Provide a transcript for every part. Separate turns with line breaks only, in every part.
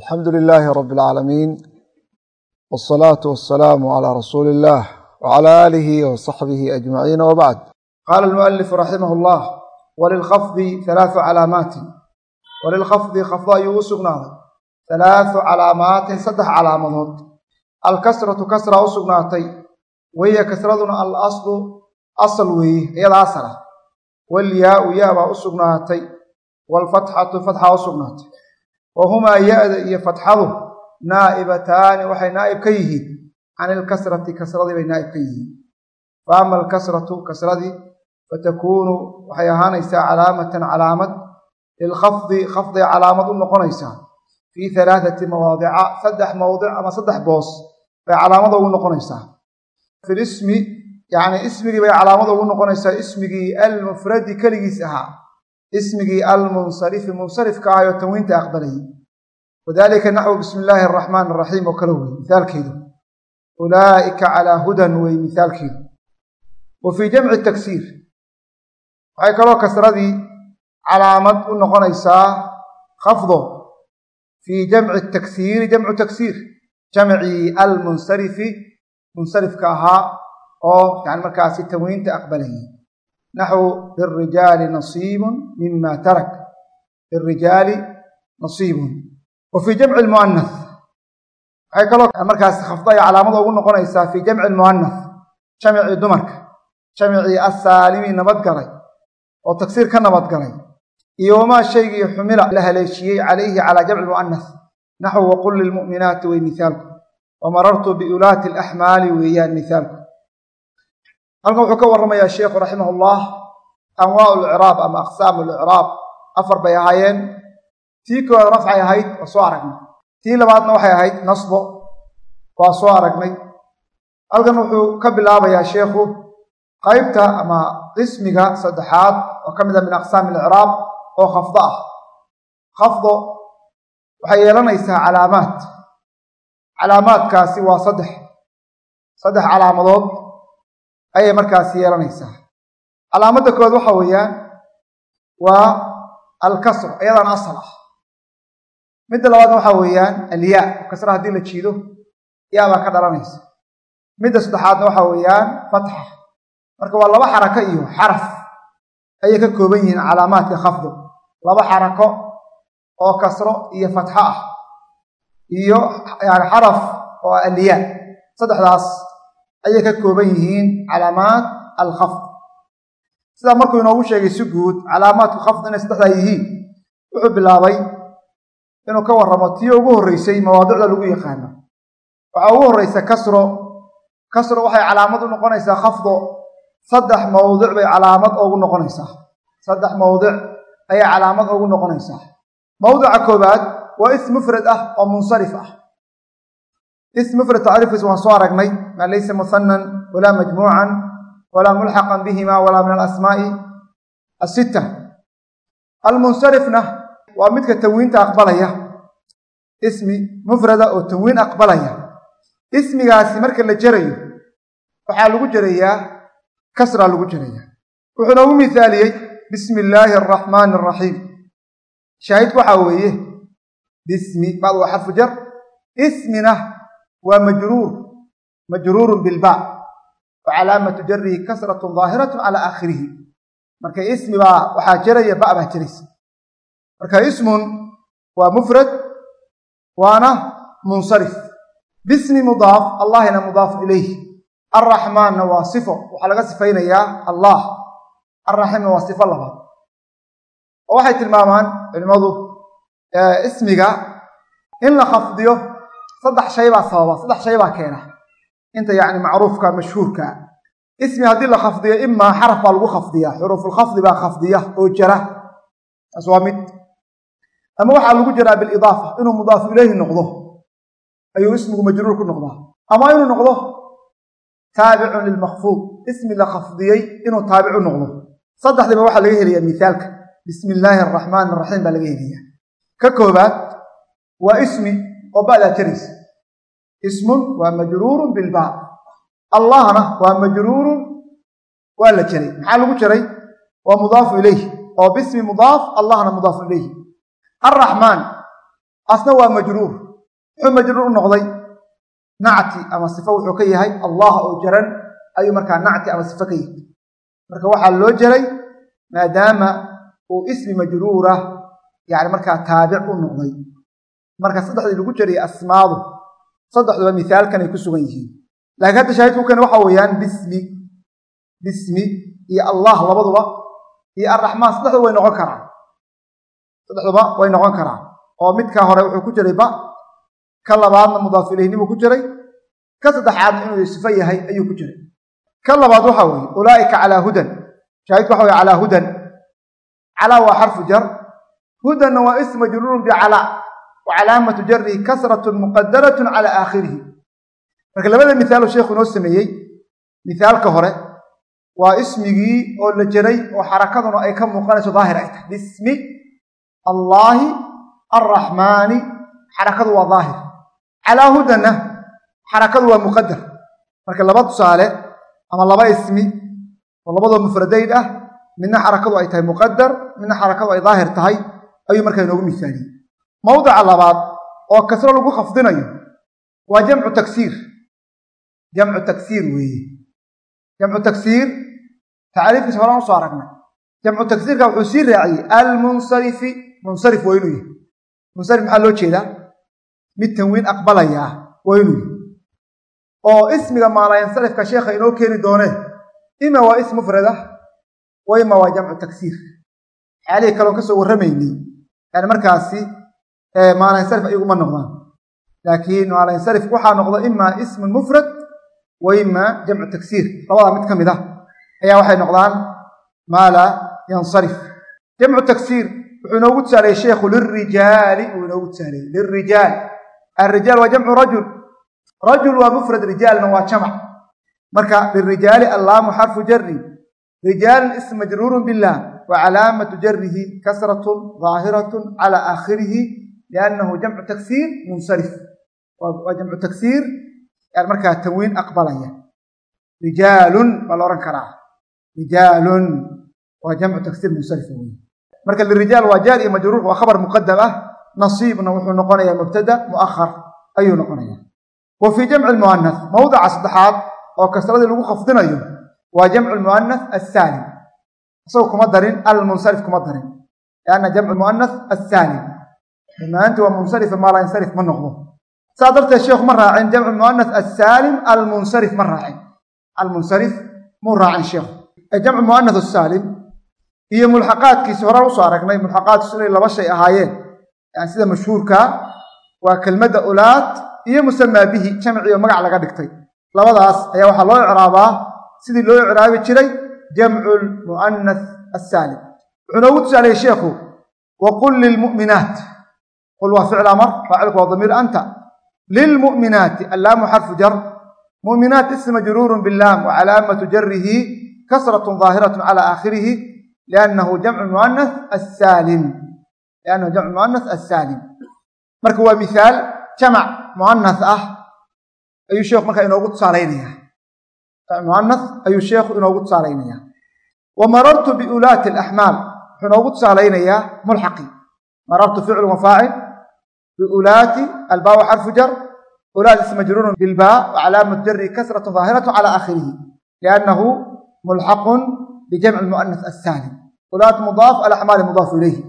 alxamdu lilaahi rabi alcaalamiin wsalaatu wasalaamu calaa rasuuli illaah wacalaa aalihi wa saxbihi ajmaciin wabacd qaala almualifu raximah allah walilkhafdi halaatu calaamaatin walilkhafdi khafdo ayuu u sugnaaday halaatu calaamaatin saddex calaamadood alkasratu kasraa u sugnaatay weya kasraduna al aslu asal weeye iyadaa asal ah walyaau yaabaa u sugnaatay waalfatxatu fatxaa u sugnaatay wa humaa ya-da iyo fatxadu naa'ibataani waxay naa'ib ka yihiin. Can ilkasrati kasradii bay naa'ib ka yihiin. Fa ama alkasratu kasradii fatakuunu waxay ahaanaysaa calaamatan calaamad. Lilkhafdi khafdiga calaamad u noqonaysaa. Fii halaathati mawaadica saddex mawdic ama saddex boos bay calaamada ugu noqonaysaa. Fi lismi yacni ismigii almunsarifi munsarifka ahay oo tanwiinta aqbalayay wadalika naxwu bismi illaahi araxmaan araxiim oo kale wey mithaalkeedu ulaa'ika calaa hudan wey mithaalkeedu wa fii jamci taksiir. Waxay kaloo kasradii calaamad u noqonaysaa khafdo fii jamci taksiiri jamcu taksiir jamcii almunsarifi munsarifka ahaa oo yani markaasi tanwiinta aqbalayay naxwu lirijaali nasiibun mima tarak lirijaali nasiibun wa fii jamci lmu'anath waxay kaloo markaasi khafdo ay calaamada ugu noqonaysaa fii jamci lmu'anath jamcii dumarka jamcii assaalimi nabadgalay oo tagsiir ka nabadgalay iyo wamaa shaygii xumila la haleeshiyey calayhi calaa jamci mu'anath naxwu waqul lilmu'minaati wey mithaalku wa halkan wuxuu ka warramayaa sheikhu raximah ullah anwaau licraab ama aqsaamu licraab afar bay ahaayeen. Tii koowaad rafcay ahayd waa soo aragnay. Tii labaadna waxay ahayd nasbo waa soo aragnay. Halkan wuxuu ka bilaabayaa sheikhu qaybta ama qismiga saddexaad oo ka mid a min aqsaami alicraab oo khafdo ah. Khafdo waxay yeelanaysaa calaamaad. Calaamaadkaasi waa saddex. Saddex calaamadood ayay markaasi yeelanaysaa. Calaamadda koowaad waxa weeyaan waa alkasr iyadaan asal ah. Midda labaadna waxa weeyaan alyaa kasra haddii la jiido yaa baa ka dhalanaysa. Midda saddexaadna waxa weeyaan fatxa. Marka waa laba xarako iyo xaraf ayay ka kooban yihiin calaamaadka khafdu. Laba xarako oo kasro iyo fatxo ah iyo yani xaraf oo alyaa saddexdaas ayay ka kooban yihiin calaamaad alkhafd sidaa markuu inoogu sheegay si guud calaamaadku khafd inay saddexdaa yihiin wuxuu bilaabay inuu ka warramo tii ugu horreysay mawaadicda lagu yaqaano. Waxaa ugu horreysa kasro. Kasro waxay calaamad u noqonaysaa khafdo. Saddex mawdic bay calaamad ugu noqonaysaa. Saddex mawdic ayay calaamad ugu noqonaysaa. Mawdica koobaad waa is mufrad ah oo munsarif ah is mufrad tacriifkiis waan soo aragnay maa laysa muhanan walaa majmuucan walaa mulxaqan bihima walaa min alasmaa'i asitta almunsarifna waa midka tanwiinta aqbalaya. Ismi mufrada oo tanwiin aqbalaya. Ismigaasi marka la jerayo waxaa lagu jerayaa kasraa lagu jerayaa wuxuu noogu mithaaliyey bismi illaahi araxmaani araxiim shaahidku waxaa weeye waa majruur majruurun bilba wa calaamatu jarihi kasratun daahiratu calaa aakhirihi marka ismi baa waxaa jeraya ba baa jeraysa marka ismun waa mufrad waana munsarif. Bismi mudaaf allahina mudaaf ilayh. Arraxmaanna waa sifo waxaa laga sifaynayaa allah. Arraxiimna waa sifo labaad oo waxay tilmaamaan culimmadu saddex shay baa sababa saddex shay baa keena. Inta yacni macruufka mashhuurka. Ismi haddii la khafdiyo imaa xaraf baa lagu khafdiyaa. Xuruufulkhafdi baa khafdiya oo jara. Taas waa mid. Ama waxaa lagu jaraa bilidaafa inuu mudaafu ilayhi noqdo. Ayuu ismigu majruur ku noqdaa. Ama inuu noqdo taabicun lilmakfuud ismi la khafdiyey inuu taabicu noqdo. Saddexdiiba waxaa laga helayaa mithaalka. Bismi illaahi araxmaani araxiim baa laga helayaa. Ka koobaad waa ismi oo ba'daa ismun waa majruurun bilbaa allahna waa majruurun waa la jaray maxaa lagu jaray? Waa mudaafu ilayh oo bismi mudaaf allahna mudaafu ilayhi. Arraxmaan asna waa majruur muxuu majruur u noqday nacti ama sifo wuxuu ka yahay allah oo jaran ayuu markaa nacti ama sifo ka yahay. Marka waxaa loo jaray maadaama uu ismi majruura yani markaa taabic u noqday marka saddexdii lagu jariyay asmaadu saddexduba mithaalkan ay ku sugan yihiin. Laakiin hadda shaahidku kani waxa weeyaan bismi bismi iyo allah labaduba iyo arraxmaan saddexduba way noqon karaan. Saddexduba way noqon karaan. Oo midka hore wuxuu ku jiray ba ka labaadna mudaaf ilayhnimuu ku jiray ka saddexaadna inuu sifo yahay ayuu ku jiray. Ka labaad waxa weeye ulaa'ika calaa hudan. Shaahidku waxa weye calaa hudan. Calaa waa xarfu jar. Hudanna waa ism majruurun bicalaa wa calaamatu jarihi kasratun muqadaratun calaa marka labada mithaalu sheekhu inoo sameeyey mithaalka hore waa ismigii oo la jaray oo xarakaduna ay ka muuqanayso daahir ay tahay bismi allaahi arraxmaani xarakadu waa daahir calaa hudanna xarakadu waa muqadar marka laba tusaale ama laba ismi oo labadoo mufradayn ah midna xarakadu ay tahay muqadar midna xarakadu ay daahir tahay ayuu markaa inoogu misaaliyey mawdica labaad oo kasro lagu khafdinayo waa jamcu tagsiir jamcu tagsiir weeye. Jamcu tagsiir tacriifkiisa horaan u soo aragnay. Jamcu tagsiirka wuxuu sii raaciyey almunsarifi. Munsarif waa inuu yahay. Munsarif maxaa loo jeedaa? Mid tanwiin aqbalayaa waa inuu yahay. Oo ismiga maalayansarifka sheekha inoo keeni doonee ima waa ism mufrad ah wa ima waa jamcu tagsiir xaalihii kaloon ka soo warramaynay. Yani markaasi maalayansarif ayaguma noqdaan. Laakiin maalayansarif waxaa noqda imaa ismun mufrad wa ima jamcu tagsiir labadaa mid ka mid ah ayaa waxay noqdaan maa laa yansarif. Jamcu tagsiir wuxuu inoogu tusaaleeyey sheekhu lirijaali uu inoogu tusaaleeyey lirijaal alrijaal waa jamcu rajul. Rajul waa mufrad rijaalna waa jamac. Marka lirijaali allaamu xarfu jari rijaalun ism majruurun bilah wa calaamatu jarihi kasratun daahiratun cala aakhirihi liannahu jamcu tagsiir munsarif waa jamcu tagsiir yani markaa tanwiin aqbalaya rijaalun baa la odhan karaa rijaalun waa jamcu tagsiir munsarif wey marka lirijaal waa jaar iyo majruur waa khabar muqadam ah nasiibna wuxuu noqonayaa mubtada mu'ahar ayuu noqonaya wa fii jamci lmu'anas mawdica saddexaad oo kasradii lagu khafdinayo waa jamcu lmu'anas dhammaantii waa munsarifa maa laa yansarif ma noqdo. Saa darteed sheekhu ma raacin jamcu mu'anas assaalim almunsarif ma raacin. Almunsarif muu raacin sheekhu jamcu mu'anas assaalim iyo mulxaqaadkiisi horaan u soo aragnay mulxaqaadkiisu inay laba shay ahaayeen. Yani sida mashhuurkaa waa kelmadda ulaad iyo musamaa bihi jamciyo magac laga dhigtay. Labadaas ayaa waxaa loo icraabaa sidii loo icraabi jiray jamcu lmu'anas assaalim. Wuxuu noogu tusaaleyey sheekhu wa qul lilmu'minaat qul waa ficl amar faacilku waa damiir anta lilmu'minaati allaamu xarfu jar mu'minaat ism majruurun bilaam wa calaamatu jarihi kasratun daahiratun cala aakhirihi liannahu jamcu mu'anas assaalim liannahu jamcu mu'anas assaalim marka waa mithaal jamac mu'anas ah ayuu sheekhu markaa inoogu tusaalaynayaa mu'anas ayuu sheekhu inoogu tusaalaynayaa wa marartu biulaati alaxmaal wuxuu inoogu tusaalaynayaa mulxaqi marartu ficlu wa faacil biulaati albaawa xarfu jar ulaat ism majruurun bilbaa wa calaamat jari kasratu daahiratu cala aakhirihi liannahu mulxaqun bijamci mu'anas assaalim ulaat mudaaf alaxmaali mudaafu ilayhi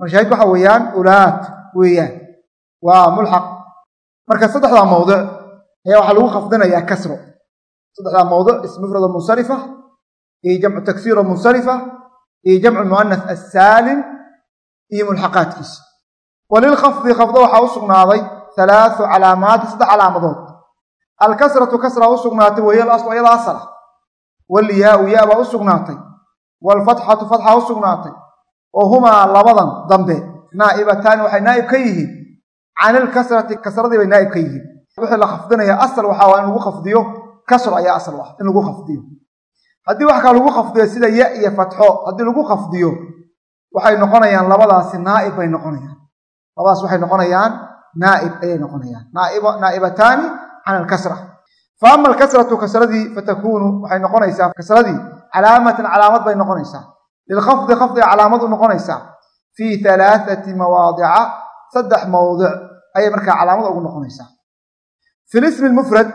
marka shahid waxa weeyaan ulaat weeyaan waa mulxaq marka saddexdaa mawdic ayaa waxaa lagu khafdinayaa kasro saddexdaa mawdic ism mufrado munsarifa iyo jamcu tagsiiro munsarifa iyo jamcu mu'anas assaalim iyo mulxaqaadkiisa walilkhafdi khafdo waxaa u sugnaaday halaathu calaamaati saddex calaamadood. Alkasratu kasraa u sugnaatay wahiya alaslu ayada asala walyaau yaa baa u sugnaatay. Waalfatxatu fatxa u sugnaatay. Wa humaa labadan dambe naa'ibataani waxay naa'ib ka yihiin. Can ilkasrati kasradii bay naa'ib ka yihiin. Wixii la khafdinaya asal waxaa in lagu khafdiyo kasro ayaa asal ah in lagu khafdiyo. Haddii wax kaa lagu khafdiyo sida ya iyo fatxo haddii lagu khafdiyo waxay noqonayaan labadaasi naa'ib bay noqonayaan labadaas waxay noqonayaan naa'ib ayay noqonayaan. Naa'ibataani can alkasra fa ama alkasratu kasradii fatakuunu waxay noqonaysaa kasradii calaamatan calaamad bay noqonaysaa. Lilkhafdi khafdiga calaamad u noqonaysaa. Fii halaathati mawaadica saddex mawdic ayay markaa calaamad ugu noqonaysaa. Fi lismi lmufrad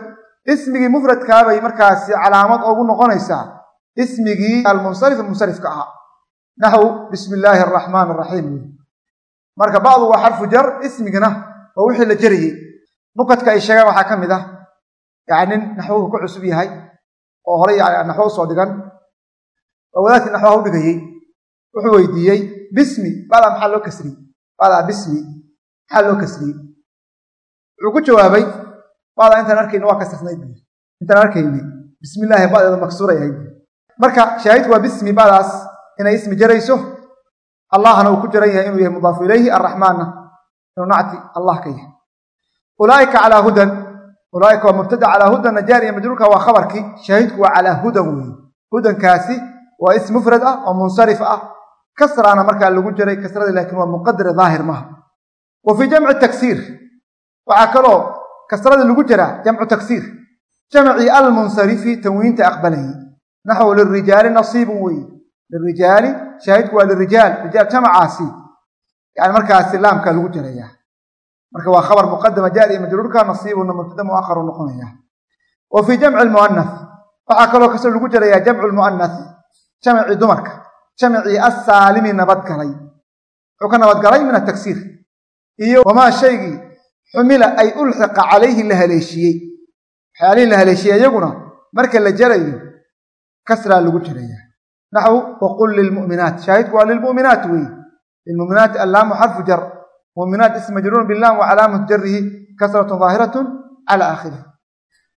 ismigii mufradkaabay markaasi calaamad ugu noqonaysaa. Ismigii almunsarif munsarifka ahaa. Naxw bismi illaahi araxmaan araxiim marka bacdu waa xarfu jar ismigina waa wixii la jarayey nukadka ay sheegaan waxaa ka mid ah yani nin naxwuhu ku cusub yahay oo horay naxwo u soo dhigan oo wadaadkii naxwaha u dhigayey wuxuu weydiiyey bismi. Bacdaa maxaa loo kasriyey? Bacdaa bismi. Maxaa loo kasriyey? Wuxuu ku jawaabay bacdaa intaan arkayni waa kasrisnayd buy intaan arkayni bismillaahi bacdeeda maksuuray ahayd marka shaahidku waa bismi bacdaas inay ismi jarayso allahna uu ku jaran yahay inuu yahay mudaafu ilayhi arraxmaanna inuu nacti allah ka yahay. Ulaaika calaa hudan. Ulaaika waa mubtada calaa hudan. Najaariya majruurka waa khabarkii shaahidku waa calaa hudan weeye hudankaasi waa ism mufrad ah oo munsarif ah. Kasraana markaa lagu jiray kasrada laakiin waa muqadare daahir maha wa fii jamci taksiir. Waxaa kaloo kasrada lagu jiraa jamcu taksiir. Jamcii almunsarifi tanwiinta aqbalayay naxwu lirijaali nasiibun weeye lirijaali shaahidku waa lirijaal rijaal jamacaasi yani markaasi laamkaa lagu jirayaa marka waa khabar muqadama jaariya majruurka nasiibuna mubtada muakharu noqonaya wa fii jamci lmu'anath waxaa kaloo ka soo lagu jirayaa jamcu lmu'anath jamcii dumarka jamcii assaalimi nabadgalay wuxuu ka nabadgalay min ataksiir iyo wamaa shaygii xumila ay ulxiqa calayhi la haleeshiyey waxyaalihii la haleeshiyey iyaguna marka la jarayo kasraa lagu jiraya naxwu waqul lilmu'minaat shaahidku waa lilmu'minaat weeye lilmu'minaati allaamu xarfu jar mu'minaat ism majruurun bilaam wa calaamatu jarihi kasratun daahiratun cala aakhirih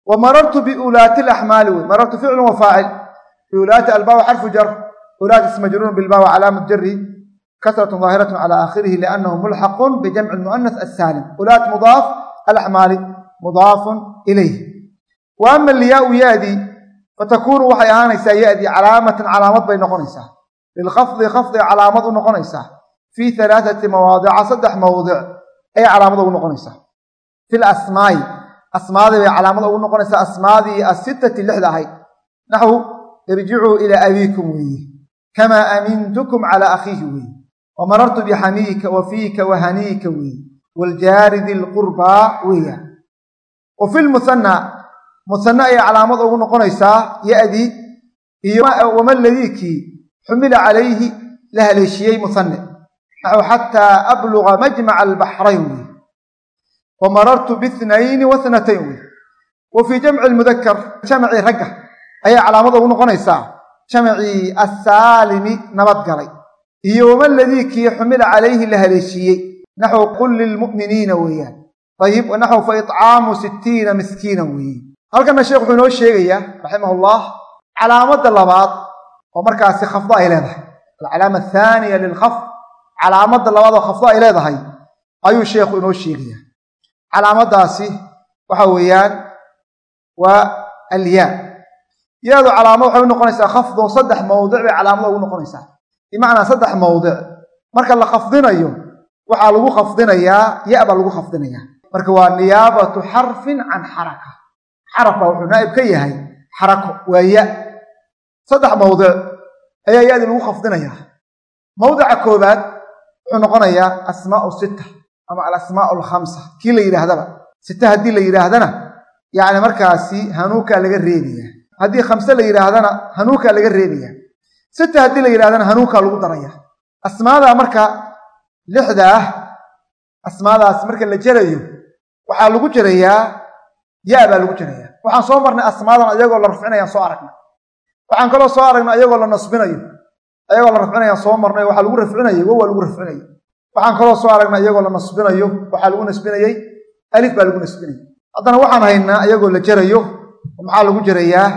wa marartu biulaati laxmaali wey marartu ficlun wa faacil biulaati albaaw xarfu jar ulaat ism majruurun bilbaa wa calaamat jarihi kasratun daahiratun cala aakhirihi liannahu mulxaqun bijamci lmu'anas assaalim ulaat mudaaf alaxmaali mudaafun ilayh wa ama liyaau yaadi fatakunu waxay ahaanaysaa yadii calaamatan calaamad bay noqonaysaa. Lilkhafdi khafdi calaamad u noqonaysaa. Fii alaaati mawaadica saddex mawdic ayay calaamad ugu noqonaysaa. Fi lasmaa'i asmaadii bay calaamad ugu noqonaysaa. Asmaadii asittati lixda ahayd naxwu irjicuu ilaa abiikum weeye kamaa amintukum calaa akhiihi weeye wa marartu bixamiika wa fiika wa haniika weeye musanne ayay calaamad ugu noqonaysaa ya'dii iyo wama ladiikii xumila calayhi la haleeshiyey musanne. Naxw xataa abluga majmaca albaxrayn wey wa marartu biithnayni wa thnatayn wey wa fii jamci lmudakar jamcii ragga ayay calaamad ugu noqonaysaa. Jamcii assaalimi nabadgalay iyo wama ladiikii xumila calayhi la haleeshiyey. Naxw qul lilmu'miniina weeyaan. Ayib naxw fa icaamu sittiina miskiina weeye halkana sheekh wuxuu inoo sheegayaa raximahullah calaamadda labaad oo markaasi khafdo ay leedahay. Alcalaama athaaniya lilkhafd calaamadda labaad oo khafdo ay leedahay ayuu sheekhu inoo sheegayaa. Calaamaddaasi waxa weeyaan waa alyaa yaadu calaamad waxay u noqonaysaa khafdo saddex mawdic bay calaamada ugu noqonaysaa. Bimacnaa saddex mawdic. Marka la khafdinayo waxaa lagu khafdinayaa ya baa lagu khafdinayaa. Marka waa niyaabatu xarfin can xaraka xaraf wuxuu naa'ib ka yahay xarako waa ya saddex mawdic ayaa yadii lagu khafdinayaa mawdica koobaad wuxuu noqonayaa asmaau sita ama alasmaau alkhamsa kii la yidhaahdaba sita haddii la yidhaahdana yacni markaasi hanuukaa laga reebayaa haddii khamse la yidhaahdana hanuukaa laga reebayaa sita haddii la yidhahdana hanuukaa lagu daraya. Asmaadaa marka lixda ah asmaadaas marka la jerayo waxaa lagu jerayaa ya baa lagu jerayaa waxaan soo marnay asmaadan ayagoo la rafcinayaan soo aragnay waxaan kaloo soo aragnay ayagoo la nasbinayo. Ayagoo la rafcinayaan soo marnay waxaa lagu rafcinayo wow waa lagu rafcinayo waxaan kaloo soo aragnay ayagoo la nasbinayo waxaa lagu nasbinayey alif baa lagu nasbinayay. Haddana waxaan haynaa ayagoo la jerayo maxaa lagu jerayaa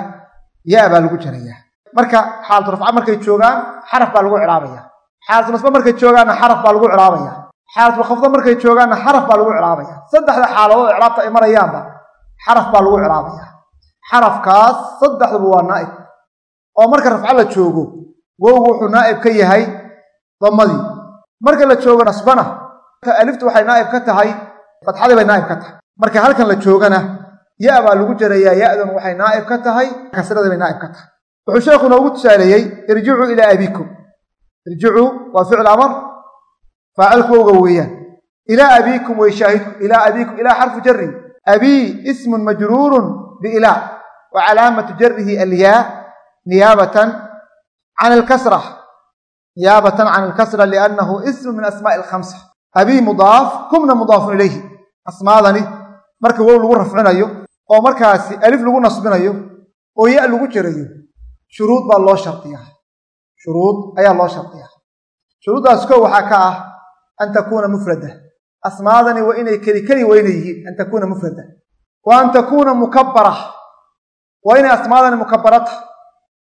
ya baa lagu jerayaa marka xaalatu rafca markay joogaan xaraf baa lagu cilaabaya. Xaalatu nasba markay joogaanna xaraf baa lagu cilaabaya. Xaalatu khafda markay joogaanna xaraf baa lagu cilaabaya. Saddexda xaaladood iclaabta ay marayaanba xaraf baa lagu cilaabaya xarafkaas saddexduba waa naa'ib. Oo marka rafco la joogo wowgu wuxuu naa'ib ka yahay damadii. Marka la joogo nasbana aliftu waxay naa'ib ka tahay fatxadii bay naa'ib ka tahay. Marka halkan la joogana ya baa lagu jerayaa ya'dan waxay naa'ib ka tahay kasradii bay naa'ib ka tahay. Wuxuu sheekhu noogu tusaaleeyey irjicuu ilaa abiikum irjicuu waa ficil amar faacilku wowga weeyaan. Ilaa abiikum way shaahidku ilaa abiikum ilaa xarfu jari abii ismun majruurun biilaa wa calaamatu jarihi alyaa niyaabatan can alkasra niyaabatan can alkasra liannahu ismu min asmaa'i alkhamsa abii mudaaf kumna mudaafun ilayhi asmaadani marka wow lagu rafcinayo oo markaasi alif lagu nasbinayo oo ya lagu jerayo shuruud baa loo shardiyaa shuruud ayaa loo shardiyaa shuruuddaas ko waxaa ka ah an takuuna mufrada asmaadani waa inay keli keli weyna yihiin an takuuna mufrada. Wa an takuuna mukabbara. Waa inay asmaadani mukabbara tahay.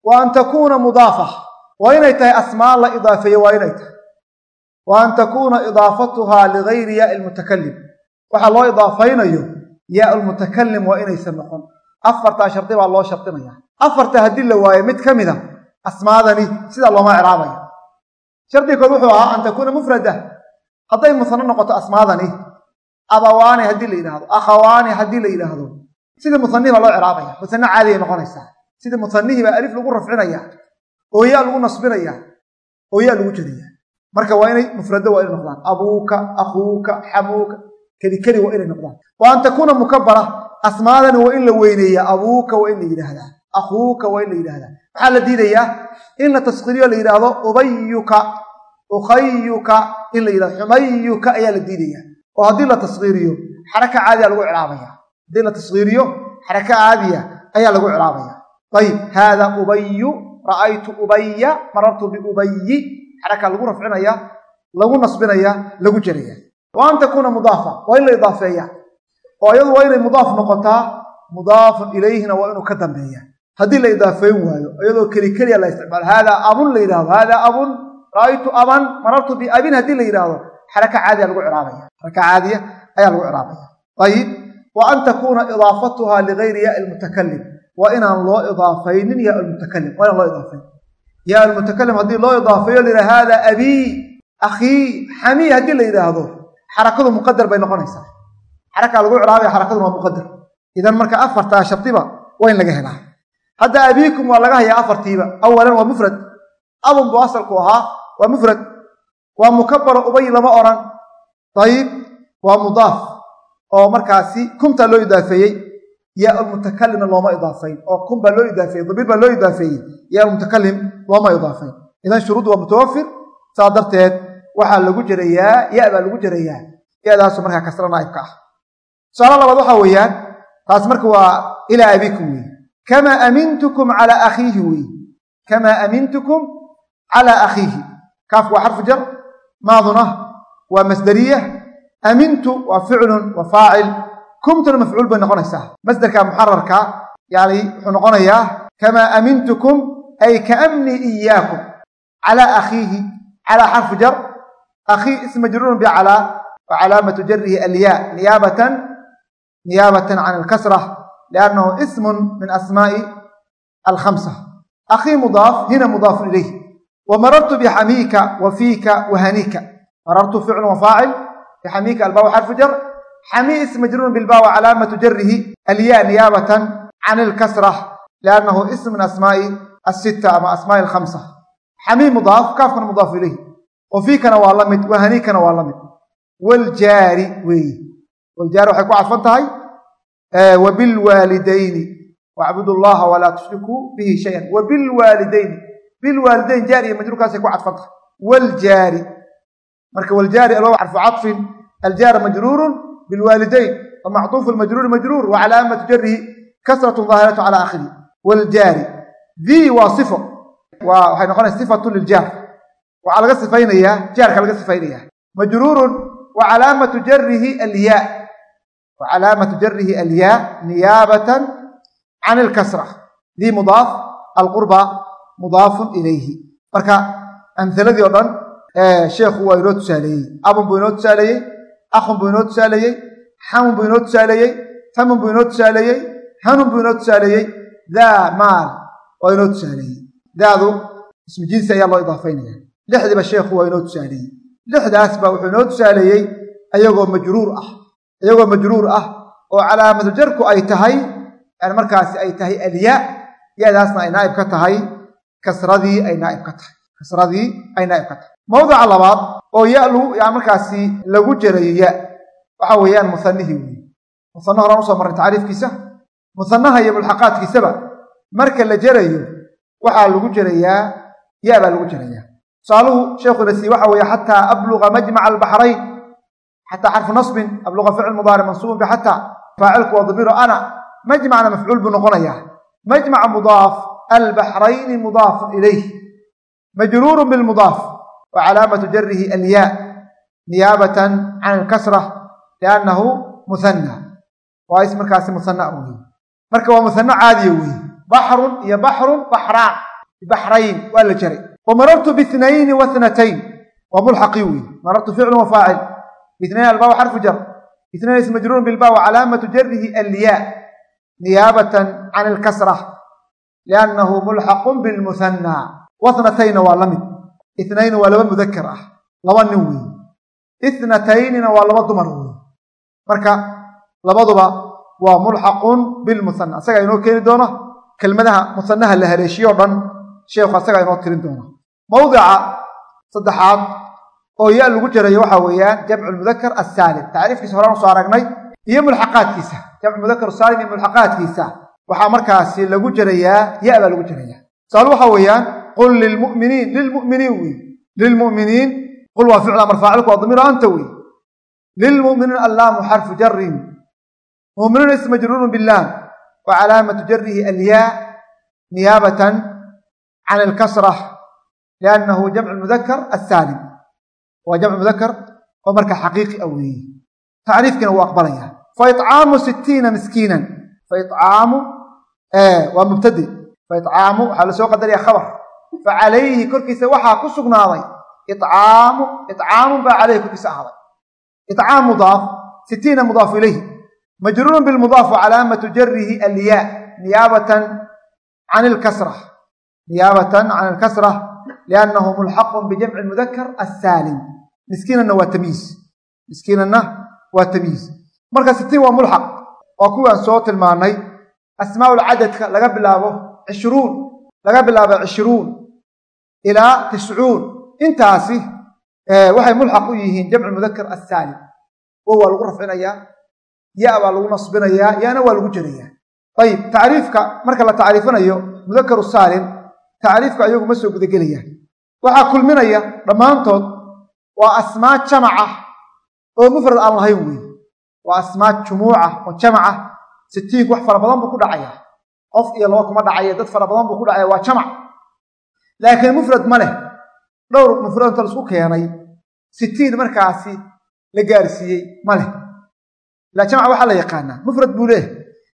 Wa an takuuna mudaafa. Waa inay tahay asmaa la idaafeeye waa inay tahay. Wa an takuuna idaafatuhaa ligayri yaai lmutakalim waxaa loo idaafaynayo yaa lmutakalim waa inaysan noqon. Afartaa shardi baa loo shardinaya afarta haddii la waayo mid ka mida asmaadani sidaa looma icraabaya. Shardiga kood wuxuu ahaa an takuuna mufrada hadday musano noqoto asmaadani abawaani haddii la yidhaahdo akhawaani haddii la yidhaahdo sidii musanihi baa loo icraabaya musane caadi ay noqonaysaa sidii musanihii baa alif lagu rafcinaya oo yaa lagu nasbinaya oo yaa lagu jeriya marka waa inay mufrado waa inay noqdaan abuuka akuuka xamuuka keli waa inay noqdaan. Wa an takuuna mukabbara asmaadani waa in la weyneeyaa abuuka waa in la yidhaahdaa akuuka waa in la yidhahdaa maxaa la diidayaa? In la taskiriyo la yidhaahdo ubayuka ukhayuka in la yidhahdo xumayuka ayaa la diidaya. Oo haddii la taskiiriyo xaraka caadiya lagu cilaabaya haddii la taskiiriyo xaraka caadiya ayaa lagu cilaabaya ayib haada ubayu ra'aytu ubaya marartu biubayi xaraka lagu rafcinaya lagu nasbinaya lagu jeraya wa an takuuna mudaafa waa in la idaafeeya. Oo iyadu waa inay mudaaf noqotaa mudaafun ilayhina waa inuu ka dambeeya. Haddii la idaafeyn waayo iyadoo keli keliya la isticmaalo. Haadaa abun la yidhahdo haadaa abun ra'aytu aban marartu biabin haddii la yidhaahdo xaraka caadiya lagu ciraabaya xaraka caadiya ayaa lagu ciraabaya ayib wa an takuuna idaafatuha ligayri yaai lmutakalim waa inaan loo idaafaynin yaa lmutakalim waa inaan loo idaafayn yaa lmutakalim haddii loo idaafeeyo la yidhaha hada abii akhii xamii haddii la yidhaahdo xarakadu muqadar bay noqonaysaa xarakaa lagu ciraabaya xarakaduna waa muqadar idan marka afartaa shardiba waa in laga helaa hadda abiikum waa laga hayaa afartiiba awalan waa mufrad abun buu asalku ahaa waa mufrad. Waa mukabbaro ubay lama odhan dayib waa mudaaf. Oo markaasi kumtaa loo idaafeeyey. Yaa almutakalimna looma idaafayn. Oo kum baa loo idaafeeyey. Damiir baa loo idaafeeyey. Yaa almutakalim looma idaafayn. Idan shuruuddu waa mutawafir saa darteed waxaa lagu jerayaa ya baa lagu jerayaa yadaasu markaa kasra naa'ibka ah. Tusaale labaad waxaa weeyaan taas marka waa ilaa abiikum weeye. Kamaa amintukum calaa akhiihi weeye. Kamaa amintukum calaa akhiihi kaafku waa xarfu jar maaduna waa masderiya amintu waa ficlun waa faacil kumtuna mafcuul bay noqonaysaa masderka muxararka yani wuxuu noqonayaa kamaa amintukum ay kaamnii iyaakum calaa akhiihi calaa xarfu jar akhii ism majruurun bicalaa wa calaamatu jarihi alyaa niyaabatan niyaabatan can alkasra liannahu ismun min asmaa'i alkhamsa akhii mudaaf hina mudaafun ilayh wa marartu bixamiika wa fiika wa haniika marartu ficlun wa faacil bixamiika albaaw xarfu jar xamii ism majruurun bilbaa wa calaamatu jarihi alyaa niyaabatan can alkasra liannahu ism min asmaa'i asita ama asmaa'i alkhamsa xamii mudaaf kaafkana mudaafu ilayh wa fiikana waa la mid wa haniikana waa la mid waljaari weeye waljaari waxay ku cadfan tahay wa bilwaalidayni wacbudu llaha walaa tushrikuu bihi shayan wa bilwaalidayni bilwaalidayn jaari iyo majruurkaasay ku cadfan tahay waljaari marka waljaari alwaw xarfu caطfin aljaar majruurun bilwaalidayn wamacطuufu majruuri majruur wa jarihi kasratu daahiratu cala akhirihi waljaari dii waa sifo waxay noqonaysa sifatu liljaar waxaa laga sifaynayaa jaarka laga sifaynayaa majruurun wa jarihi alyaa wa jarihi alyaa niyaabatan can ilkasra dii mudaaf alqurba mudaafun ilayhi. Marka amhaladii oo dhan sheekhu waa inoo tusaaleeyey. Abun buu inoo tusaaleeyey akhun buu inoo tusaaleeyey xamun buu inoo tusaaleeyey tamun buu inoo tusaaleeyey hanun buu inoo tusaaleeyey. Daa maal waa inoo tusaaleeyey. Daadu ismu jinsi ayaa loo idaafaynaya lixdiiba sheekhu waa inoo tusaaleeyey. Lixdaas baa wuxuu inoo tusaaleeyey ayagoo majruur ah. Iyagoo majruur ah oo calaamatu jarku ay tahay markaasi ay tahay alyaa yadaasna ay naa'ib ka tahay kasradii ay naa'ib ka tahay. Kasradii ay naa'ib ka tahay. Mawdica labaad oo ya lu yani markaasi lagu jerayo ya waxa weeyaan musanihii weeye. Musana horaan u soo marray tacriifkiisa musanaha iyo mulxaqaadkiisaba marka la jerayo waxaa lagu jerayaa ya baa lagu jerayaa tusaaluhu sheekhuna sii waxa weeye xataa abluga majmaca albaxrayn xataa xarfu nasbin abluga ficil mudaaric mansuubun bixataa faacilku waa damiiro ana majmacna mafcuul buu noqonayaa. Majmaca mudaaf albaxrayni mudaafun ilayh majruurun bilmudaaf wa calaamatu jarihi alyaa niyaabatan can alkasra liannahu muhanna waa is markaasi musanna weye marka waa musanno caadiya weeye baxrun iyo baxrun baxraan baxrayn waa la jaray wa marartu biitnayni wa thnatayn waa mulxaqii weeye marartu ficlu wa faacil biitnayn albaa xarfu jar itnayn is majruurun bilba wa calaamatu jarihi alyaa niyaabatan can alkasra liannahu mulxaqun bilmuhanna wa thnatayna waa la mid. itnayna waa laba mudakar ah. laba nin weeye ithnataynina waa laba dumar weeye marka labaduba waa mulxaqun bilmusanna asagaa inoo keeni doona kelmadaha musanaha la haleeshiyo o dhan sheekhu asagaa inoo tirin doona mawdica saddexaad oo ya lagu jarayo waxaa weeyaan jamcu lmudakar assaalim tacriifkiisa horaan u soo aragnay iyo mulxaqaadkiisa waxaa markaasi lagu jarayaa ya baa lagu jarayaa. Tusaale waxaa weeyaan qul lilmuminiin lilmuminiin wey lilmuminiin qul waa ficl amar faacilku waa damiiro anta wey lilmuminiin allaamu xarfu jarin muminiin ism majruurun bilaam wa calaamatu jarihi alyaa niyaabatan can alkasra liannahu jamcu mudakar assaalim. Waa jamcu mudakar oo marka xaqiiqi a weeye tacriifkiina wuu aqbalaya. Faicaamu sitiina miskiinan. Faicaamu waa mubtade faicaamu waxaa la soo qadaraya khabar. Fa calayhi korkiisa waxaa ku sugnaaday. Icaamu icaamun baa calayhi korkiisa ahaaday. Icaam mudaaf sitiina mudaafu ilayhi. Majruurun bilmudaaf wa calaamatu jarihi alyaa niyaabatan can ilkasra niyaabatan can ilkasra liannahu mulxaqun bijamci mudakar assaalim. Miskiinanna waa tamyiis miskiinanna waa tamyiis marka sitiin waa mulxaq waa kuwii aan soo tilmaanay asmaa'ul cadadka laga bilaabo cishruun laga bilaabo cishruun ilaa tiscuun intaasi waxay mulxaq u yihiin jamcu mudakar assaalim wo waa lagu rafcinayaa ya baa lagu nasbinayaa yana waa lagu jerayaa ayib tacriifka marka la tacriifinayo mudakaru saalim tacriifka ayagu ma soo gudagelayaan waxaa kulminaya dhammaantood waa asmaa jamaca oo mufrad aan lahayn weeye waa asmaa jumuuca oo jamaca sitiinku wax fara badan buu ku dhacayaa qof iyo laba kuma dhacaya dad fara badan buu ku dhacaya waa jamac. Laakiin mufrad ma leh. Dhowr mufrad inta la isku keenay. Sitiin markaasi la gaarsiiyey ma leh. Ilaa jamac waxaa la yaqaanaa mufrad buu leeh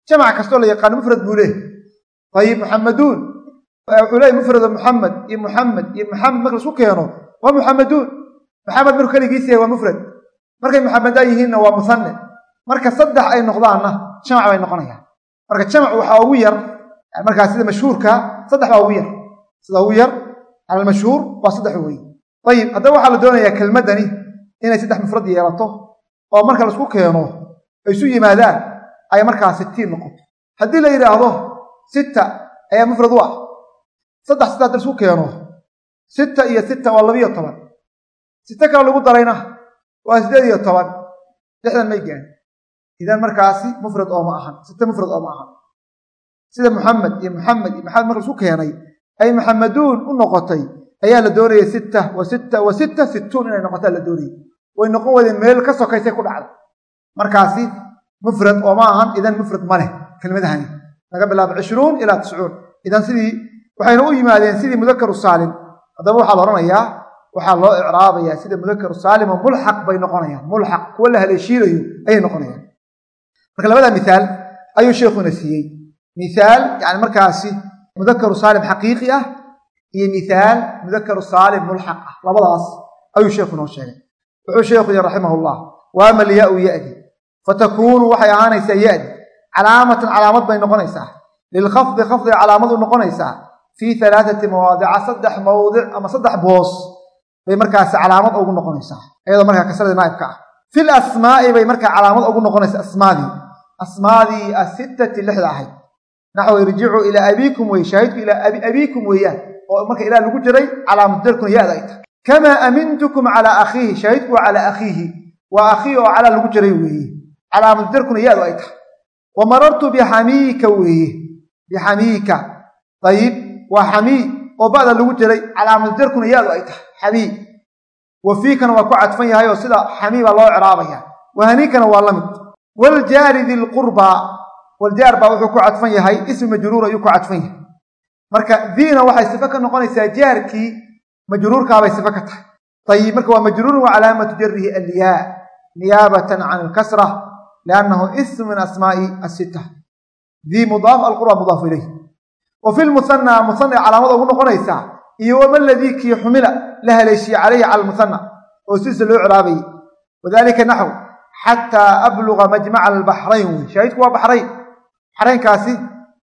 jamac kastoo la yaqaano mufrad buu leeh ayib muxamaduun wuxuu leeyahy mufrado muxamed iyo muxamed iyo muxamed marka la isku keeno waa muxamaduun maxamed markuu keligiis waa mufrad. Markay muxamedaan yihiinna waa musanne marka saddex ay noqdaanna jamac bay noqonayaan. Marka jamac waxaa ugu yar markaa sida mashhuurka saddex baa ugu yar. Sida ugu yar cala waa saddex weeye ayib haddaba waxaa la doonayaa kelmaddani inay saddex mufrad yeelato oo marka la isku keeno ay isu yimaadaan ay markaa sitiin noqoto. Haddii la yidhaahdo sita ayaa mufrad u ah. Saddex sita hadda la isku keeno sita iyo sita waa labiyo toban. Sita kale lagu darayna waa sideed iyo toban. Lixdan may gaani idan markaasi mufrad ooma ahan. Sita mufrad ooma ahan. Sida muxamed iyo muxamed iyo maxamed marka la isku keenay ay muxamaduun u noqotay ayaa la doonayay sita wa sita wa sita situun inay noqotaa la doonayay. Way noqon wadeen meel ka sokaysay ku dhacda markaasi mufrad ooma ahan idan mufrad ma leh kelmadahani. Laga bilaabo cishruun ilaa tiscuun. Idan sidii waxayna u yimaadeen sidii mudakaru saalim. Haddaba waxaa la odhanayaa waxaa loo icraabayaa sida mudakaru saalimo mulxaq bay noqonayaan. Mulxaq kuwa la haleeshiinayo ayay noqonayaan marka labada miaal ayuu sheekhuna siiyey. Miaal yani markaasi mudakaru saalim xaqiiqi ah iyo miaal mudakaru saalim mulxaq ah. Labadaas ayuu sheekhu noo sheegay. Wuxuu sheekhu yihi raximah llah waama lyaau yadi fatakuunu waxay ahaanaysaa yadi calaamatan calaamad bay noqonaysaa. Lilkhafdi khafdiga calaamad u noqonaysaa. Fii alaaati mawaadica saddex mawdic ama saddex boos bay markaasi calaamad ugu noqonaysaa. Iyadoo markaa kasradii naaibka ah. Fi lasmaa'i bay markaa calaamad ugu noqonaysaa asmaadii asmaadii asittati lixda ahayd naxw irjicuu ilaa abiikum wey shaahidku ilaa abiikum weeyaan oo marka ilaah lagu jiray calaamad jarkuna ya-da ay tahay kamaa amintukum calaa akhiihi shaahidku waa calaa akhiihi waa akhiihi oo calaa lagu jiray weeye. Calaamatu jarkuna yaadu ay tahay wa marartu bixamiika weeye bixamiika ayib waa xamii oo ba'da lagu jiray calaamatu jarkuna yaadu ay tahay xamii wa fiikana waa ku cadfan yahay oo sida xamii baa loo ciraabaya wahaniikana waa la mid waljaari dilqurbaa waljaar baa wuxuu ku cadfan yahay ismi majruur ayuu ku cadfan yahay marka diina waxay sifo ka noqonaysaa jaarkii majruurkaabay sifo ka tahay ayib marka waa majruurun wa calaamatu jarihi alyaa niyaabatan can alkasra liannahu ism min asmaa'i asita dii mudaaf alqurba mudaaf ilayh wa fi lmusanaa musana calaamada ugu noqonaysaa iyo wama ladii kii xumila la haleeshiye calayhi cala almusana oo sidiisa loo ciraabayay wadalika naxw xataa abluga majmaca albaxrayn wey shaahidku waa baxrayn baxraynkaasi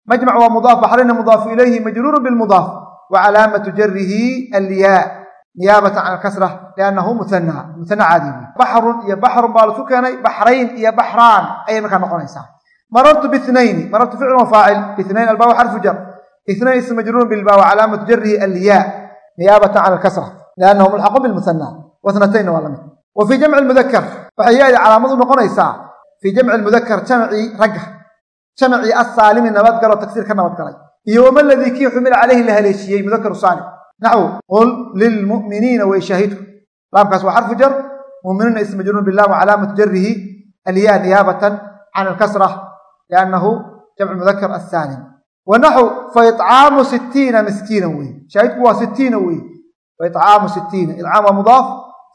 majmac waa mudaaf baxraynna mudaafu ilayhi majruurun bilmudaaf wa calaamatu jarihi alyaa niyaabatan can alkasra liannahu musanaa musana caadi baxrun iyo baxrun baa lasu keenay baxrayn iyo baxraan ayay markaa noqonaysaa marartu bihnayni marartu ficlun wa faacil albaaw xarfu jar ihnayn ism majruurun bilbaa wa calaamatu alyaa niyaabatan can alkasra liannahu mulxaqun bilmusana wasnataynna waa la mid wa fii jamci lmudakar waxay yaadi calaamad u noqonaysaa fii jamci lmudakar jamcii ragga. Jamcii assaalimi nabadgalo tagsiir ka nabadgalay iyo wama ladii kii xumila caleyhi la haleeshiyey mudakaru saalim naxw qul lilmu'miniina way shaahidu laamkaas waa xarfu jar. Muminiina ism majruurun bilah wa calaamatu jarihi alyaa niyaabatan can alkasra liannahu jamcu mudakar assaalim. Wa naxw fa icaamu sitiina miskiina wey shaahidku waa sitiina wey fa icaamu sitiina icaam waa mudaaf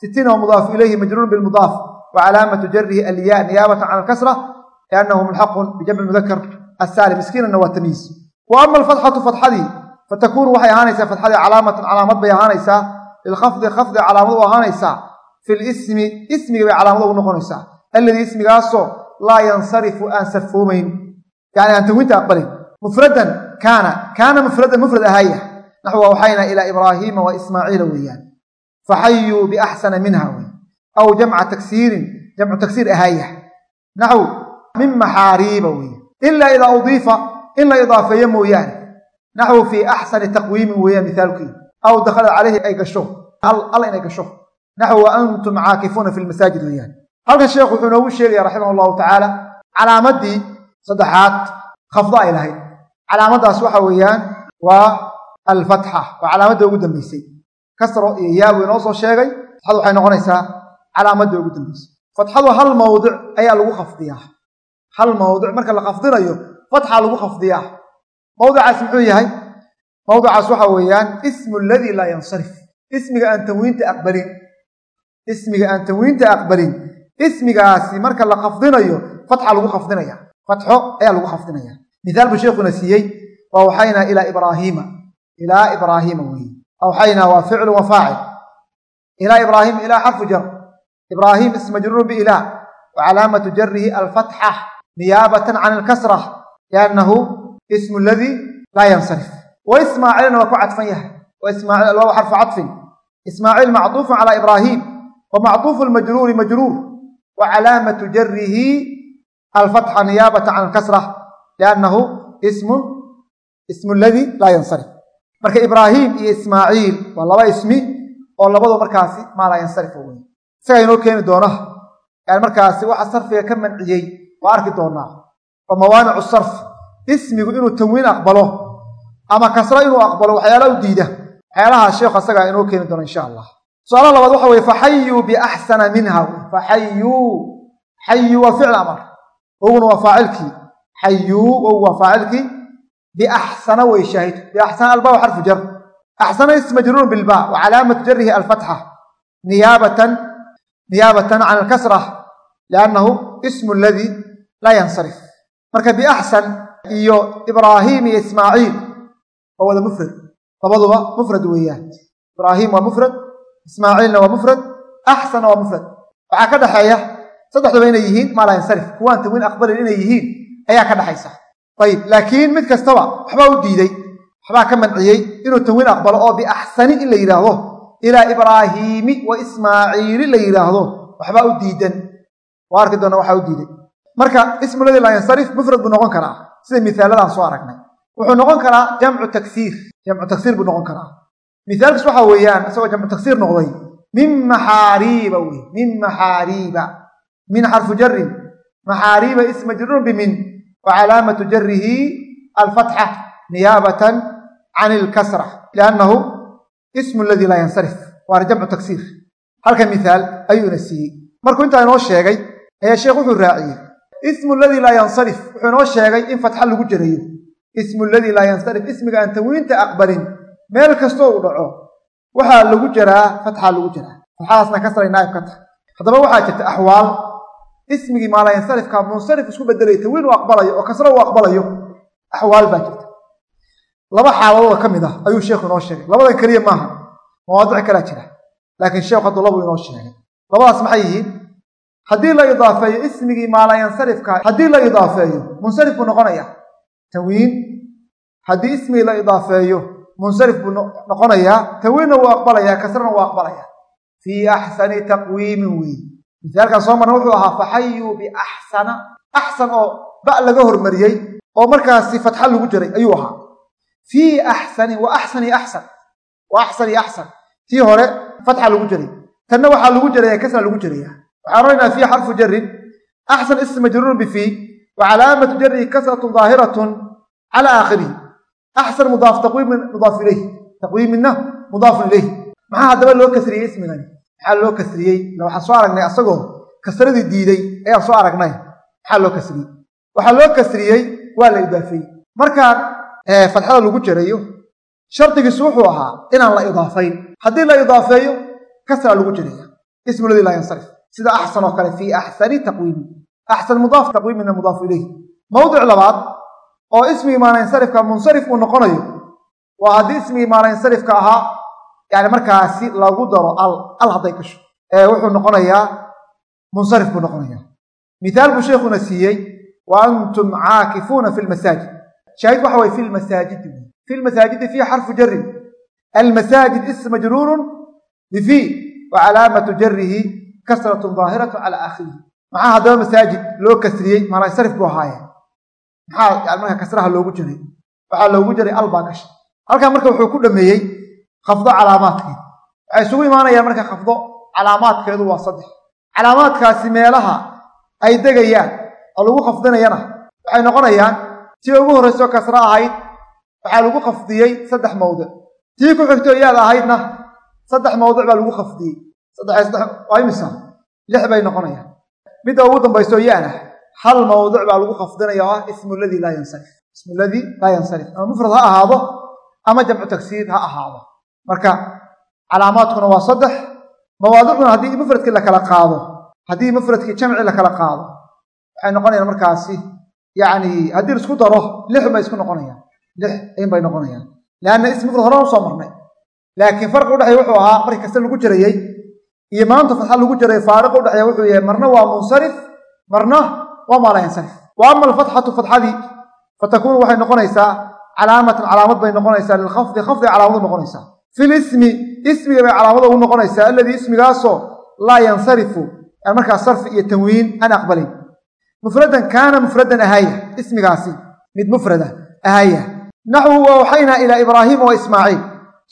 sitiina mudaafu ilayhi majruurun bilmudaaf wa calaamatu jarihi alyaa niyaabatan can alkasra liannahu mulxaqun bijamci mudakar assaalim miskiinanna waa tamyiis wa ama alfatxatu fatxadii fatakunu waxay ahaanaysaa fatxadii calaamatan calaamad bay ahaanaysaa lilkhafdi khafdi calaamad u ahaanaysaa fi lismi ismiga bay calaamad ugu noqonaysaa alladii ismigaasoo laa yansarifu aan sarfoomayn yani aan tanwiinta aqbalin mufradan kaana kaana mufradan mufrad ahaaya naxwa waxayna ilaa ibraahiima wa ismaaciila weeyaan faxayuu biaxsana minha wey aw jamca taksiirin jamcu taksiir ahaaya naxw min maxaariiba wey ilaa idaa udiifa in la idaafeeyo mooyaane naxwu fii axsani taqwiimin weeyaan mihaalkii aw dakhalat calayhi ay gasho al inay gasho naxwu wa antum caakifuuna fi lmasaajid weeyaan halkan sheekhu wuxuu inoogu sheegaya raximah allahu tacaala calaamadii saddexaad khafdo ay lahayd calaamaddaas waxa weeyaan waa alfatxa waa calaamadda ugu dambaysay kasro iyo yaabu inoo soo sheegay fatxadu waxay noqonaysaa calaamadda ugu dambaysay fatxadu hal mawdic ayaa lagu khafdiyaa. Hal mawdic marka la khafdinayo fatxa lagu khafdiyaa. Mawdicaas muxuu yahay? Mawdicaas waxa weeyaan ismu aladii laa yansarif. Ismiga aan tanwiinta aqbalin. Ismiga aan tanwiinta aqbalin. Ismigaasi marka la khafdinayo fatxa lagu khafdinaya. Fatxo ayaa lagu khafdinaya. Mithaal buu sheekhuna siiyey waa waxaynaa ilaa ibraahiima ilaa ibraahiima weeye awxaynaa waa ficlu wa faacil ilaa ibraahiima ilaa xarfu jar ibraahim ism majruurun biilah wa calaamatu jarihi alfatxa niyaabatan can alkasra liannahu ismu aladii laa yansarif wa ismaaciilna waa ku cadfan yahay wa ismaaciil waa xarfu cadfin ismaaciil macduufun calaa ibraahim wa macduufu lmajruuri majruur wa calaamatu jarihi alfatxa niyaabatan can alkasra liannahu ismun ismu aladii laa yansarif marka ibraahim iyo ismaaciil waa laba ismi oo labadu markaasi maa laa yansarif wey isagaa inoo keeni doona yani markaasi waxa sarfiga ka manciyey waa arki doonaa oo mawaanicu sarf ismigu inuu tanwiin aqbalo ama kasro inuu aqbalo waxyaala u diida. Waxyaalahaas sheekhu asagaa inoo keeni doona insha allah. Su'aala labaad waxa weye faxayuu biaxsana minha faxayuu xayuu waa ficl amar. Owguna waa faacilkii. Xayuu owgu waa faacilkii biaxsana way shaahid biaxsana albaa wa xarfu jar axsana ism majruurun bilba wa calaamatu jarihi alfatxa niyaabatan niyaabatan can alkasra liannahu ismu aladii laa yansarif marka biaxsan iyo ibraahim iyo ismaaciil waa wada mufrad labaduba mufrad weeyaan ibraahim waa mufrad ismaaciilna waa mufrad axsanna waa mufrad waxaa ka dhaxeeya saddexduba inay yihiin maa laa ayib laakiin mid kastaba waxbaa u diiday waxbaa ka manciyey inuu tanwiin aqbalo oo biaxsani in la yidhaahdo ilaa ibraahiimi wa ismaaciili la yidhaahdo waxbaa u diidan. Waa arki doona waxaa u diiday. Marka ismu ladii laa yansarif mufrad buu noqon karaa sida misaaladaan soo aragnay. Wuxuu noqon karaa jamcu taksiir jamcu taksiir buu noqon karaa. Mithaalkiis waxa weeyaan isagoo jamcu tagsiir noqday min maxaariiba wey min maxaariiba min xarfu jarin maxaariiba ism majruurun wa calaamatu jarihi alfatxa niyaabatan can ilkasra liannahu ismu aladii laa yansarif waana jamcu tagsiir halka mithaal ayuu ina siiyey markuu intaa inoo sheegay ayaa sheekh wuxuu raaciyey ismu aladii laa yansarif wuxuu inoo sheegay in fatxa lagu jarayo ismu aladii laa yansarif ismiga aan tanwiinta aqbalin meel kastoo uu dhaco waxaa lagu jaraa fatxaa lagu jaraa fatxadaasna kasray naa'ib ka tahay haddaba waxaa jirta ismigii maalaa yansarifka munsarif isku bedelaya tanwiin uu aqbalayo oo kasro uu aqbalayo axwaal baa jirta. Laba xaaladooda ka mid ah ayuu sheekhu inoo sheegay. Labadan keliya maaha mawaadic kalaa jira laakiin sheekhu hadduu labuu inoo sheegay. Labadaas maxay yihiin? Haddii la idaafeeyo ismigii maalayansarifka haddii la idaafeeyo munsarif buu noqonaya tanwiin haddii ismigii la idaafeeyo munsarif buu noqonayaa. Tanwiinna wuu aqbalayaa kasrana wuu aqbalayaa. Fii axsani taqwiimin wey misaalkan soo marna wuxuu ahaa faxayuu biaxsana axsan oo ba laga hormariyey oo markaasi fatxa lagu jiray ayuu ahaa. Fii axsani wa axsan iyo axsan wa axsan iyo axsan tii hore fatxa lagu jiray tanna waxaa lagu jiraya kasra lagu jiraya waxaan odhanaynaa fii xarfu jarin axsan ism majruurun bifii wa calaamatu jarihi kasratun daahiratun cala aakhirihi. Axsan mudaaf taqwiimin mudaaf ilayh taqwiiminna mudaafun ilayh maxaa haddaba loo kasriyey ismigani maxaa loo kasriyey? Waxaan soo aragnay asagoo kasradii diiday ayaan soo aragnay. Maxaa loo kasriyey? Waxaa loo kasriyey waa la idaafeeyey markaan fatxada lagu jarayo shardigiisu wuxuu ahaa inaan la idaafayn haddii la idaafeeyo kasraa lagu jaraya ismu ladii laa yansarif. Sida axsan oo kale fii axsani taqwiimi. Axsan mudaaf taqwiimina mudaafu ilayh mawdic labaad oo ismigii maalayansarifka munsarif uu noqonayo waa haddii ismigii maalayansarifka ahaa yani markaasi lagu daro al al hadday gasho. Wuxuu noqonayaa munsarif buu noqonayaa. Mithaal buu sheekhuna siiyey wa antum caakifuuna fi lmasaajid shaahid waxa waye fi lmasaajidi fi lmasaajidi fii xarfu jarin almasaajid ism majruurun bifii wa calaamatu jarihi kasratun daahiratu cala aakhirihi. Maxaa haddaba masaajid loo kasriyey? Maalayansarif buu ahaaye. Maxaa marka kasraha loogu jiray? Waxaa loogu jiray al baa gasha halkaa marka wuxuu ku dhameeyey khafdo calaamaadkeed. Waxay isugu imaanayaan marka khafdo calaamaadkeedu waa saddex. Calaamaadkaasi meelaha ay degayaan oo lagu khafdinayana waxay noqonayaan tii ugu horraysoo kasro ahayd waxaa lagu khafdiyey saddex mawdic tii ku xigto yaad ahaydna saddex mawdic baa lagu khafdiyey. Saddex saddex waa imisa? Lix bay noqonayaan. Midda ugu dambayso yaana hal mawdic baa lagu khafdinaya oo ah ismu ladii laa yansarif. Ismu ladii laa yansarif. Ama mufrad ha ahaado ama jamcu tagsiir ha ahaado marka calaamaadkuna waa saddex. Mawaadicduna haddii mufradkii la kala qaado haddii mufradkii jamci la kala qaado waxay noqonayaan markaasi yacni haddii la isku daro lix bay isku noqonayaan. Lix in bay noqonayaan. Leanna ism mufrad horaan u soo marnay. Laakiin farqi udhexeeya wuxuu ahaa markii kasta lagu jirayey iyo maanta fatxa lagu jiray faariq udhexeeya wuxuu yahay marna waa munsarif marna waa maala yansarif wa ama alfatxatu fatxadii fatakunu waxay noqonaysaa calaamatan calaamad bay noqonaysaa lilkhafdi khafdi calaamadu noqonaysaa fil ismi ismiga bay calaamada ugu noqonaysaa alladii ismigaasoo laa yansarifu aan markaa sarfi iyo tanwiin aan aqbalin. Mufradan kaana mufradan ahaya ismigaasi mid mufrada ahaya. Naxwu wa waxaynaa ilaa ibraahiima wa ismaaciil.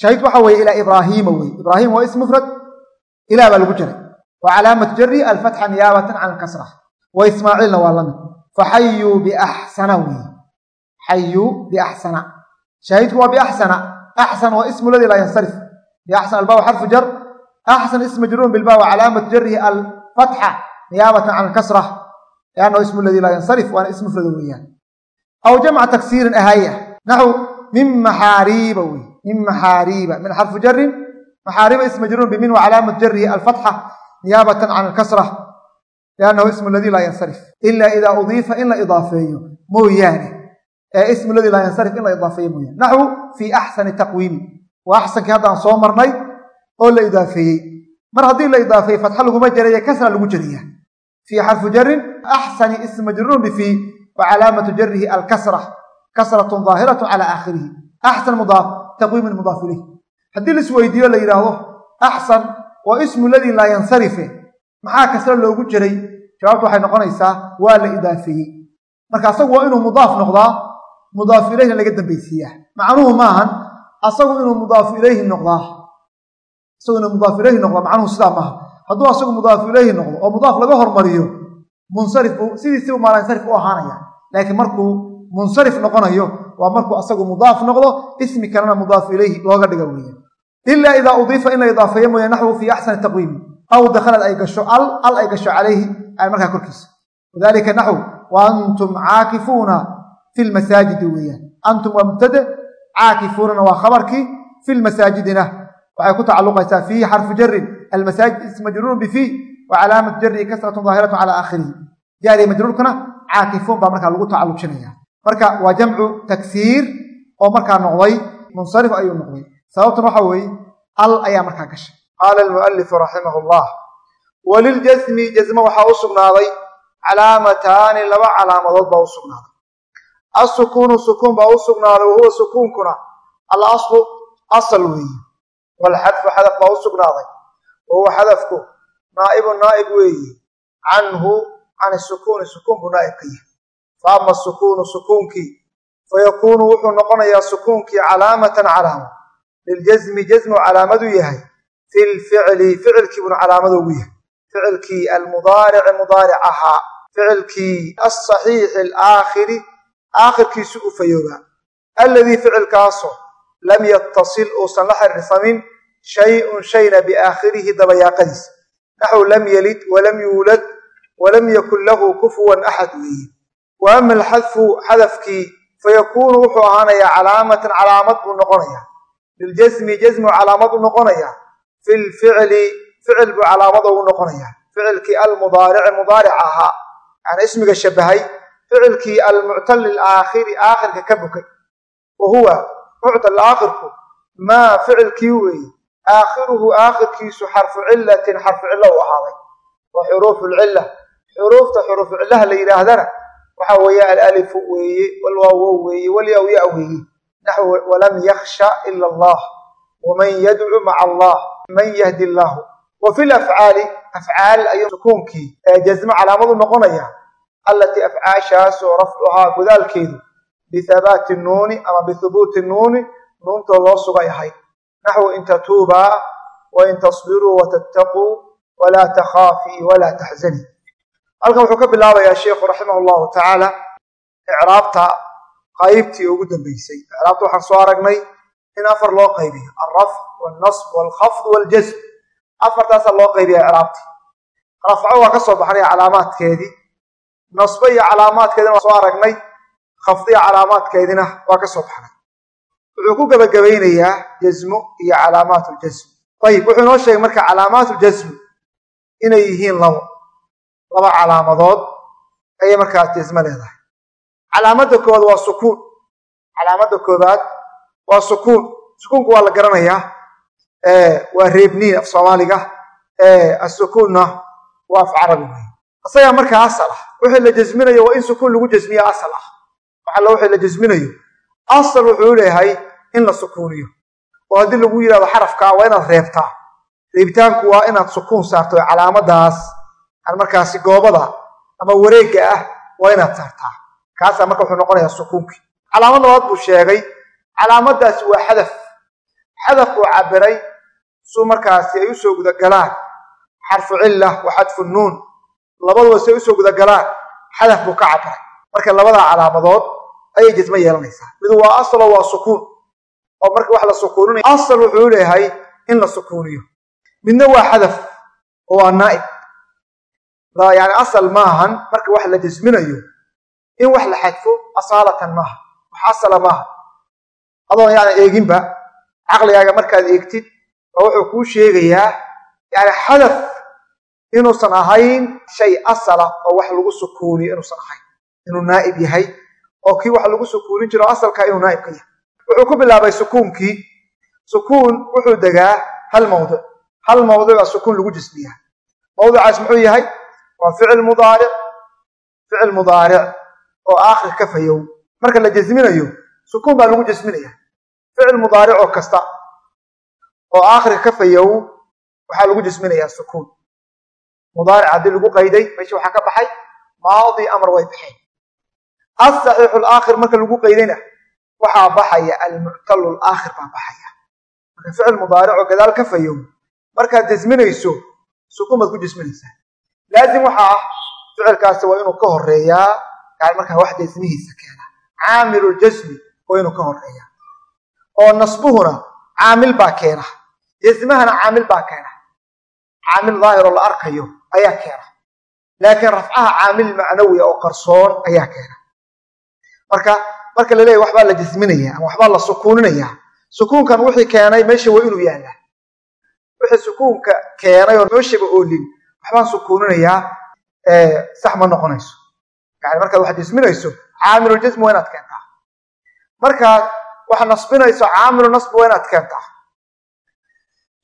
Shaahid waxa weeye ilaa ibraahiima weye ibraahim waa ism mufrad ilah baa lagu jiray. Wa calaamatu jari alfatxa niyaabatan can alkasra wa ismaaciilna waa la mid. Faxayuu biaxsana weye waa biaxsana axsan waa ismu ladii laa yansarif biaxsan albaaw xarfu jar axsan ism majruurun bilbaa wa calaamatu jarihi alfatxa niyaabatan can alkasra liannahu ismu ladii laa yansarif waana ism mufrada weeyaan aw jamca taksiirin ahaya naxw min maxaariiba wey min maxaariiba min xarfu jarin maxaariiba ism majruurun bimin wa calaamatu jarihi alfatxa niyaabatan can alkasra liannahu ismu ladii laa yansarif ila idaa udiifa in la idaafeeyo mooyaane ee ismu ladii laa yansarif in la idaafeeyo mooyaane naxwu fii axsani taqwiimi waa axsankii haddaan soo marnay oo la idaafeeyey. Mar haddii la idaafeeyey fatxa laguma jaraye kasra lagu jariya fii xarfu jarin axsani ism majruurun bifii wa calaamatu jarihi alkasra. Kasratun daahiratu cala aakhirihi. Axsan mudaaf taqwiimin mudaaf ilayh. Haddii la isweydiiyo la yidhaahdo axsan waa ismu ladii laa yansarife. Maxaa kasra loogu jiray jawaabtu waxay noqonaysaa waa la idaafeeyey. Marka asagu waa inuu mudaaf noqdaa mudaaf ilayhna laga dambaysiiyaa macnuhu maahan asagu inuu mudaafu ilayhi noqdaa. Asagu inuu ilayhi noqdaa macnuhu sidaa maaha. Hadduu asagu mudaafu ilayhi noqdo oo mudaaf laga hormariyo munsarif buu sidiisibu maalansarif u ahaanaya. Laakiin markuu munsarif noqonayo waa markuu asagu mudaaf noqdo ismi kalena mudaafu ilayhi looga dhiga weeye ilaa idaa udiifa in la idaafeeyo mooye naxwu fii axsani taqwiimi aw dakhalad ay gasho al al ay gasho calayhi ay markaa korkiisa. Wadalika naxw wa antum caakifuuna fi lmasaajidi weeyaan antum waa mubtade caakifuunana waa khabarkii fi lmasaajidina waxay ku tacalluqaysaa fiihi xarfu jarin almasaajid ism majruurun bifii wa calaamat jarihi kasratun daahiratu cala aakhirihi jaariya majruurkana caakifuun baa markaa lagu tacalluqinaya marka waa jamcu tagsiir oo markaa noqday munsarif ayuu noqday sababtan waxa weeye al ayaa markaa gashay qaala almualifu raximah llah waliljasmi jasmo waxaa u sugnaaday calaamataani laba calaamadood baa u sugnaaday asukuunu sukuun baa u sugnaaday wahuwa sukuunkuna alaslu asal weeye. Walxadfu xadaf baa u sugnaaday. Wahuwa xadafku naa'ibu naa'ib weeye. Canhu can sukuuni sukuun buu naa'ib ka yahay. Fa ama sukuunu sukuunkii fayakuunu wuxuu noqonayaa sukuunkii calaamatan calaamo liljasmi jasmu calaamadu yahay. Fi lficli ficilkii buna calaamada ugu yahay. Ficilkii almudaarici mudaaric ahaa ficilkii alsaxiixi alaakhiri aakhirkiisu u fayoobaa alladii ficilkaasoo lam yattasil uusan la xiriirsamin shay-un shayna biaakhirihi dabayaaqadiisa naxw lam yelid walam yuulad walam yakun lahu kufuwan axad weeye. Wa ama alxadfu xadafkii fayakuunu wuxuu ahaanayaa calaamatan calaamad buu noqonayaa. Liljasmi jasmu calaamad u noqonayaa. Fi lficli ficil buu calaamad ugu noqonayaa. Ficilkii almudaarici mudaaric ahaa. Yani ismiga shabahay ficilkii almuctali alaakhiri aakhirka ka bukay. Wa huwa muctal aakhirku. Maa ficilkii weeye aakhiruhu aakhirkiisu xarfu cilatin xarfu cillo u ahaaday. Wa xuruufu lcilla xuruufta xuruufu cillaha la yidhaahdana waxa weeye alalifu weeye walwaawow weeye walyawya weeye naxw walam yakhsha ila allah. Waman yadcu maca allah man yahdi illaahu wa fi lafcaali afcaal ayuu sukuunkii ee jasmo calaamadu noqonaya allatii afcaashaasoo rafcuhaa godaalkeedu bihabaati nuuni ama bihubuuti nuuni nuuntoo loo sugay ahayd naxwu in tatuubaa wain tasbiruu watattaquu walaa takhaafii walaa taxzanii halkan wuxuu ka bilaabayaa sheikhu raximah llahu tacaala icraabta qaybtii ugu dambeysay. Icraabta waxaan soo aragnay in afar loo qaybiyo alrafc walnasb walkhafd waljasm afartaasaa loo qaybiya icraabtii. Rafco waa ka soo baxnay nasbo iyo calaamaadkeedina waa soo aragnay. Khafdi iyo calaamaadkeedina waa ka soo baxnay. Wuxuu ku gebagabaynayaa jasmo iyo calaamaat ljasm ayib wuxuu inoo sheegay marka calaamaat ljasm inay yihiin labo. Laba calaamadood ayay markaas jasmo leedahay. Calaamadda koowaad waa sukuun. Calaamadda koobaad waa sukuun. Sukuunku waa la garanayaa. Waa reebniin af soomaaliga. Asukuunna waa af carabi. wey isagaa markaa asal ah wixii la jasminayo waa in sukuun lagu jasmiya asal ah. Waxalla wixii la jasminayo. Asal wuxuu leeyahay in la sukuuniyo oo haddii lagu yidhahdo xarafkaa waa inaad reebtaa reebitaanku waa inaad sukuun saarto calaamadaas. Aan markaasi goobada ama wareegga ah waa inaad saartaa kaasaa marka wuxuu noqonayaa sukuunkii calaamad labaad buu sheegay. Calaamadaasi waa xadaf. Xadaf uu cabiray suu markaasi ay u soo gudagalaan xarfu cilla wa xadfu nuun labaduba si ay u soo gudagalaan xadaf buu ka cabiray marka labadaa calaamadood ayay jasmo yeelanaysaa. Midu waa asalo waa sukuun. Oo marka wax la sukuuninaya asal wuxuu leeyahay in la sukuuniyo. Midna waa xadaf oo waa naa'ib. Yani asal maahan marka wax la jasminayo in wax la xadfo asaalatan maaha wax asala maaha adoon yani eeginba caqligaaga markaad eegtid oo wuxuu kuu sheegayaa yani xadaf inuusan ahayn shay asala oo wax lagu sukuuniyo inuusan ahayn. Inuu naa'ib yahay oo kii wax lagu sukuunin jiro asalkaa inuu naa'ib ka yahay. Wuxuu ku bilaabay sukuunkii. Sukuun wuxuu degaa hal mawdic hal mawdic baa sukuun lagu jismiyaa mawdicaas muxuu yahay? Waa ficil mudaaric. Ficil mudaaric oo aakhir ka fayow. Marka la jasminayo sukuun baa lagu jasminaya ficil mudaaric oo kasta oo aakhirka ka fayow waxaa lagu jasminayaa sukuun mudaaric haddii lagu qayday meesha waxaa ka baxay maadi amar way baxeen asaxiixu laakhir marka lagu qaydayna waxaa baxaya almuctalu laakhir baa baxaya marka ficil mudaaricoo gadaal ka fayow markaad jasminayso sukuun baad ku jasminaysaa laazim waxaa ah waa inuu ka horeeyaa yani markaa wax jasmihiisa keena caamiluljasmi waa inuu ka horeeyaa oo nasbuhuna caamil baa keena jasmahana caamil baa keena caamil daahiroo la arkayo ayaa keena. Laakiin rafcaha caamil macnawi oo qarsoon ayaa keena. Marka marka la leeyahy waxbaa la jasminaya ama waxbaa la sukuuninayaa sukuunkan wixii keenay meesha waa inuu yaallaa wixii sukuunka keenay oo meeshaba oolin. Waxbaan sukuuninayaa sax ma noqonayso. Yani markaad wax jasminayso caamiluljasmi waa inaad keentaa. Markaad wax nasbinayso caamilu nasbi waa inaad keentaa.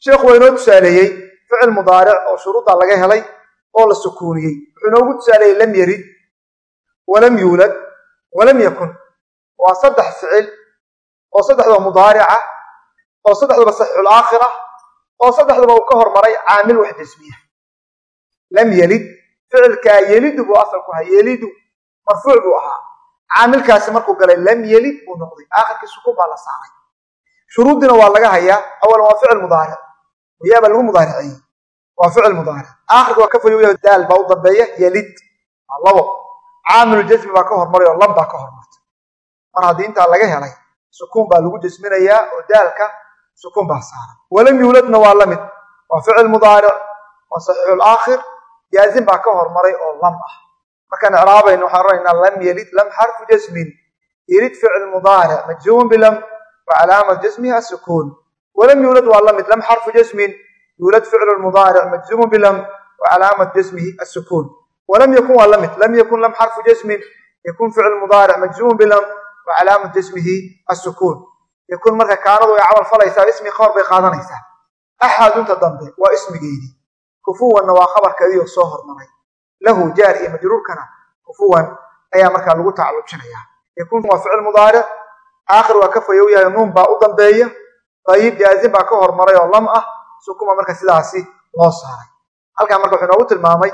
Sheekhu waa inoo tusaaleeyey ficil mudaaric oo shuruudda laga helay oo la sukuuniyey. Wuxuu inoogu tusaaleeyey lam yarid walam yuulad walam yakun. Waa saddex ficil oo saddexdaba mudaarica oo saddexdaba saxiixul aakhira oo saddexdaba uu ka hormaray caamil wax jasmiya lam yelid ficilkaa yelidu buu asalku ahaa yelidu marfuuc buu ahaa. Caamilkaasi markuu galay lam yelid buu noqday. Aakhirkii sukuun baa la saaray. Shuruuddiina waa laga hayaa. Awalan waa ficil mudaaric wayaabaa waa ficil mudaaric aakhirka waa ka fayoya daal baa u dambeeya yelid waa labo. Caamiluljasmi baa ka hormaray oo lam baa ka hormartay mar haddii intaa laga helay sukuun baa lagu jasminayaa oo daalka sukuun baa saaran. Walam yuuladna waa la mid. Waa ficil mudaaric waa saxiixul aakhir. Jaazim baa ka hormaray oo lam ah. Markaan icraabayno waxaan oranaynaa lam yelid lam xarfu jasmin yelid ficil mudaaric yuulad ficlu mudaaric majzuumun bilam wa calaamat jasmihi asukuun walam yakun waa la mid lam yakun lam xarfu jasmin yakun ficil mudaaric majzuumun bilam wa calaamat jasmihi asukuun yakun marka kaanadu ay camal falaysaa ismi qabar bay qaadanaysaa axadunta dambe waa ismigeedii kufuwanna waa khabarkeediioo soo hormaray lahu jaar iyo majruurkana kufuwan ayaa markaa lagu tacalujinaya yakun waa ficil mudaaric aakhir waa ka fayow yahay nuun baa u sukuma marka sidaasi loo saaray. Halkaa marka wuxuu inoogu tilmaamay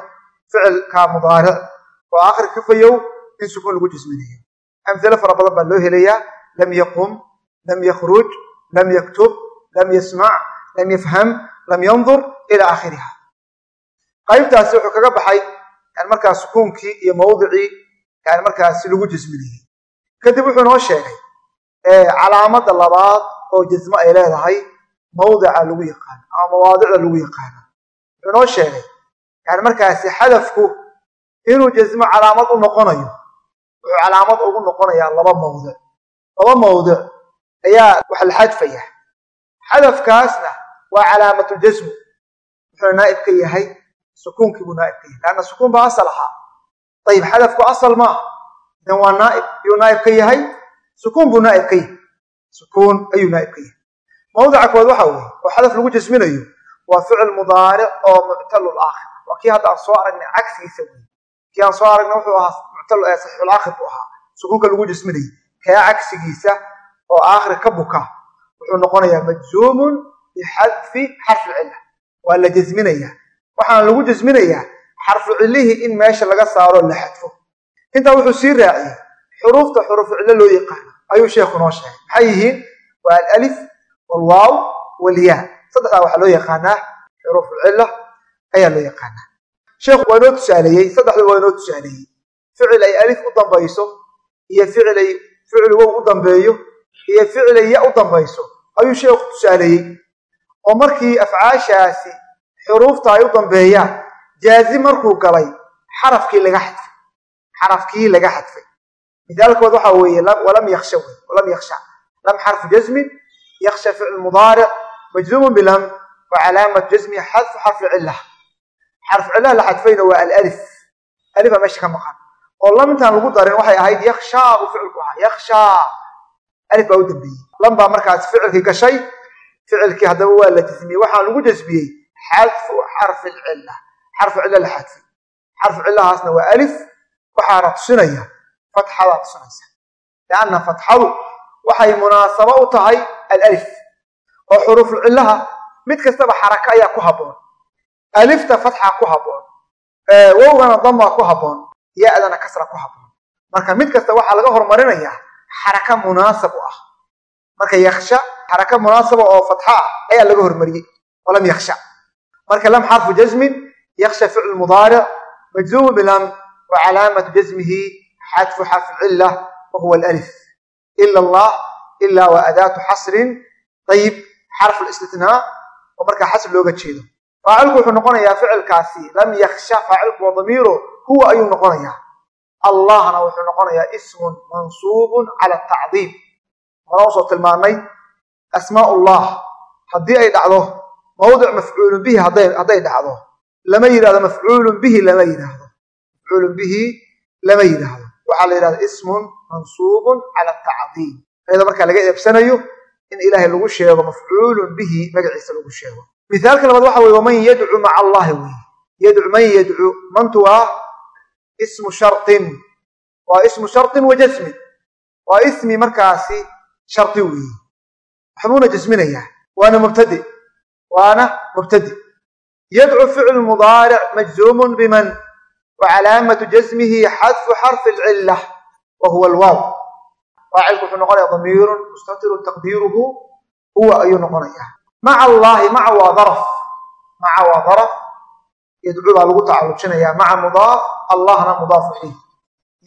ficilka mudaaric oo aakhir ka fayow in sukuun lagu jisminayo amhilo fara badan baa loo helayaa. Lam yaqum lam yakhruj lam yaktub lam yasmac lam yafham lam yandur ila aakhiriha. Qaybtaasi wuxuu kaga baxay markaa sukuunkii iyo mawdicii markaasi lagu jisminayey kadib wuxuu noo sheegay calaamada labaad oo jasmo ay leedahay mawdica lagu yaqaano ama mawaadicda lagu yaqaano. Wuxuu noo sheegay yani markaasi xadafku inuu jasmo calaamad u noqonayo wuxuu calaamad ugu noqonayaa laba mawdic. Laba mawdic ayaa wax la xadfaya. Xadafkaasna waa calaamatu jasmu wuxuu naa'ib ka yahay sukuunkii buu naa'ib ka yahay. Leanna sukuun baa asal ahaa. Ayib xadafku asal maaha idan waa naaib yuu naa'ib ka yahay sukuun buu naa'ib ka yahay. Sukuun ayuu naa'ib ka yahay mawdica kood waxa weeye oo xadaf lagu jasminayo waa ficil mudaaric oo muctalul aakhir. Waa kii hadda soo aragnay cagsigiisa wey kii soo aragnay wuxuu ahaa muctal saxiixul aakhir buu ahaa. Sukuunka lagu jasminayay kaa cagsigiisa oo aakhir ka buka wuxuu noqonayaa majzuumun bixadfi xarfi cilla. Waa la jasminayaa waxaana lagu jasminayaa xarfu cillihii in meesha laga saaro la xadfo. Intaa wuxuu sii raaciyey xuruufta xurufu cillo loo yaqaano ayuu sheekhu noo sheegay. Maxay yihiin? Waa alif walwaaw walyaa saddexdaa waxaa loo yaqaanaa xuruufulcilla ayaa loo yaqaanaa. Sheekhu waa inoo tusaaleeyey saddexda waa inoo tusaaleeyey. Ficil ay alif u dambayso iyo ficil ay ficil wow u dambeeyo iyo ficil ay ya u dambayso. Ayuu sheekhu tusaaleeyey. Oo markii afcaashaasi xuruufta ay u dambeeyaan jaazim markuu galay xarafkii laga xadfay. Xarafkii laga xadfay. Mithaalkood waxaa weeye walam yaksha wey walam lam xarfu jasmin yaksha ficl mudaaric majzuumun bilam wa calaamat jasmihi xadfu xarfi cilah xarfu cilah la xadfayna waa alif alifa meesha ka maqan oo lam intaan lagu darin waxay ahayd yakshaa buu ficilku ahaa yakshaa alif baa u dambeeyey lam baa markaas ficilkii gashay ficilkii haddaba waa la jasmiyey waxaa lagu jasmiyey xadfu xarfi cila xarfu cilla la xadfay xarfu cillahaasna waa alif waxaana tusinaya fatxadaa tusinaysa waxay munaasabo u tahay alif oo xuruuful cillaha mid kastaba xaraka ayaa ku habboon. Alifta fatxa ku habboon. Wowgana dama ku habboon. Ya-dana kasra ku habboon. Marka mid kasta waxaa laga hormarinayaa xaraka munaasab u ah. Marka yaksha xaraka munaasaba oo fatxa ah ayaa laga hormariyey oo yaksha marka lam xarfu jasmin yaksha ficlu mudaaric majzuumu bilam wa calaamatu jasmihi xadfu cila wa huwa alif ila allah ila wa adaatu xasrin ayib xarfu listitnaa oo markaa xasr looga jeedo. Faacilku wuxuu noqonayaa ficilkaasi lam yaksha faacilku waa damiiro huwa ayuu noqonayaa. Allahna wuxuu noqonayaa ismun mansuubun cala tacdiim u soo tilmaanay asmaa ullah haddii ay dhacdo mawdic mafcuulun bihi hadday dhacdo. Lama yidhahdo mafcuulun bihi lama yidhaahdo. Mafcuulun bihi lama yidhaahdo. Waxaa la yidhahda mansuubun cala tacdiim ayadoo markaa laga eebsanayo in ilaahay lagu sheego mafcuulun bihi magaciisa lagu sheego. Mithaalka labaad waxa weye waman yadcu maca allahi wey yadcu man yadcu mantu waa ismu shartin. Waa ismu shartin wa jasmin waa ismi markaasi shardi weeye. Waxbuuna jasminayaa. Waana mubtadi. Waana mubtadi. Yadcu ficlu mudaaric majzuumun biman wa calaamatu jasmihi xadfu xarfi alcila wa huwa alwaaw faacilku wuxuu noqonaya damiirun mustatirun taqdiiruhu huwa ayuu noqonayaa maca allaahi maca waa daraf maca waa daraf yadcu baa lagu tacalujinayaa maca mudaaf allahna mudaafu ilayh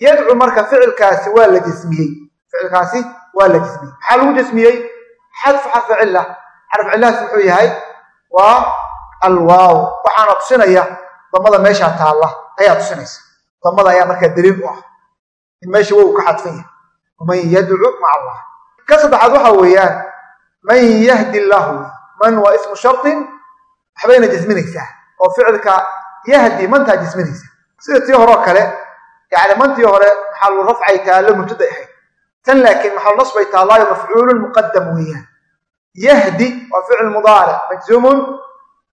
yadcu marka ficilkaasi waa la jasmiyey ficilkaasi waa la jasmiyey maxaa lagu jasmiyey xadfu xarfi cila xarf cilahaas muxuu yahay waa alwaaw waxaana tusinaya damada meeshaa taalla ayaa tusinaysa damada meesha wow ka xadfan yahay. Waman yadcu allah. Ka saddexaad waxa weeyaan man yahdi llahu man waa ismu shartin waxbayna jasminaysaa oo ficilka yahdi mantaa jasminaysa sida tii horeo kale yani mantii hore maxalu rafcay taallo mubtada ahayd tan laakiin maxalu nasbay taallaayo mafcuulun muqadam weeyaan. Yahdi waa ficil mudaaric majzuumun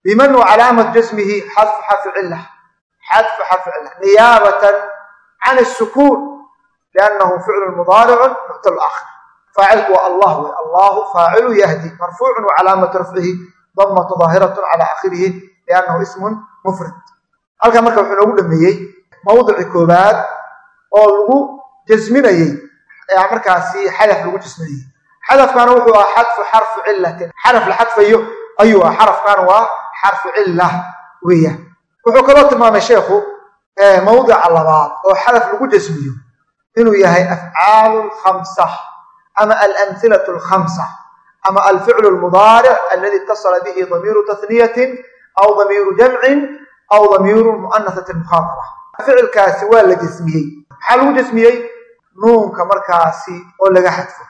biman wa calaamatu jasmihi xadfu xarfi cila xadfu xarfi cila niyaabatan can asukuun liannahu ficlun mudaaricun muctal aakhir faacilku waa allah wey allahu faacilu yahdi marfuucun wa calaamatu rafcihi damatu daahiratun cala aakhirihi liannahu ismun mufrad halkan marka wuxuu noogu dhameeyey mawdici koobaad oo lagu jasminayey ayaa markaasi xadaf lagu jasminayey xadafkaana wuxuu ah xadfu xarfu cilatin xaraf la xadfayo ayuu ah xarafkaana waa xarfu cila weeyaan wuxuu kaloo tilmaamay sheekhu mawdica labaad oo xadaf lagu jasmiyo inuu yahay afcaalu lkhamsa ama alamhilatu alkhamsa ama alficlu lmudaaric aladi itasala bihi damiiru tahniyatin aw damiiru jamcin aw damiiru mu'anasati mukhaataba ficilkaasi waa la jasmiyey maxaa lagu jasmiyey nuunka markaasi oo laga xadfo.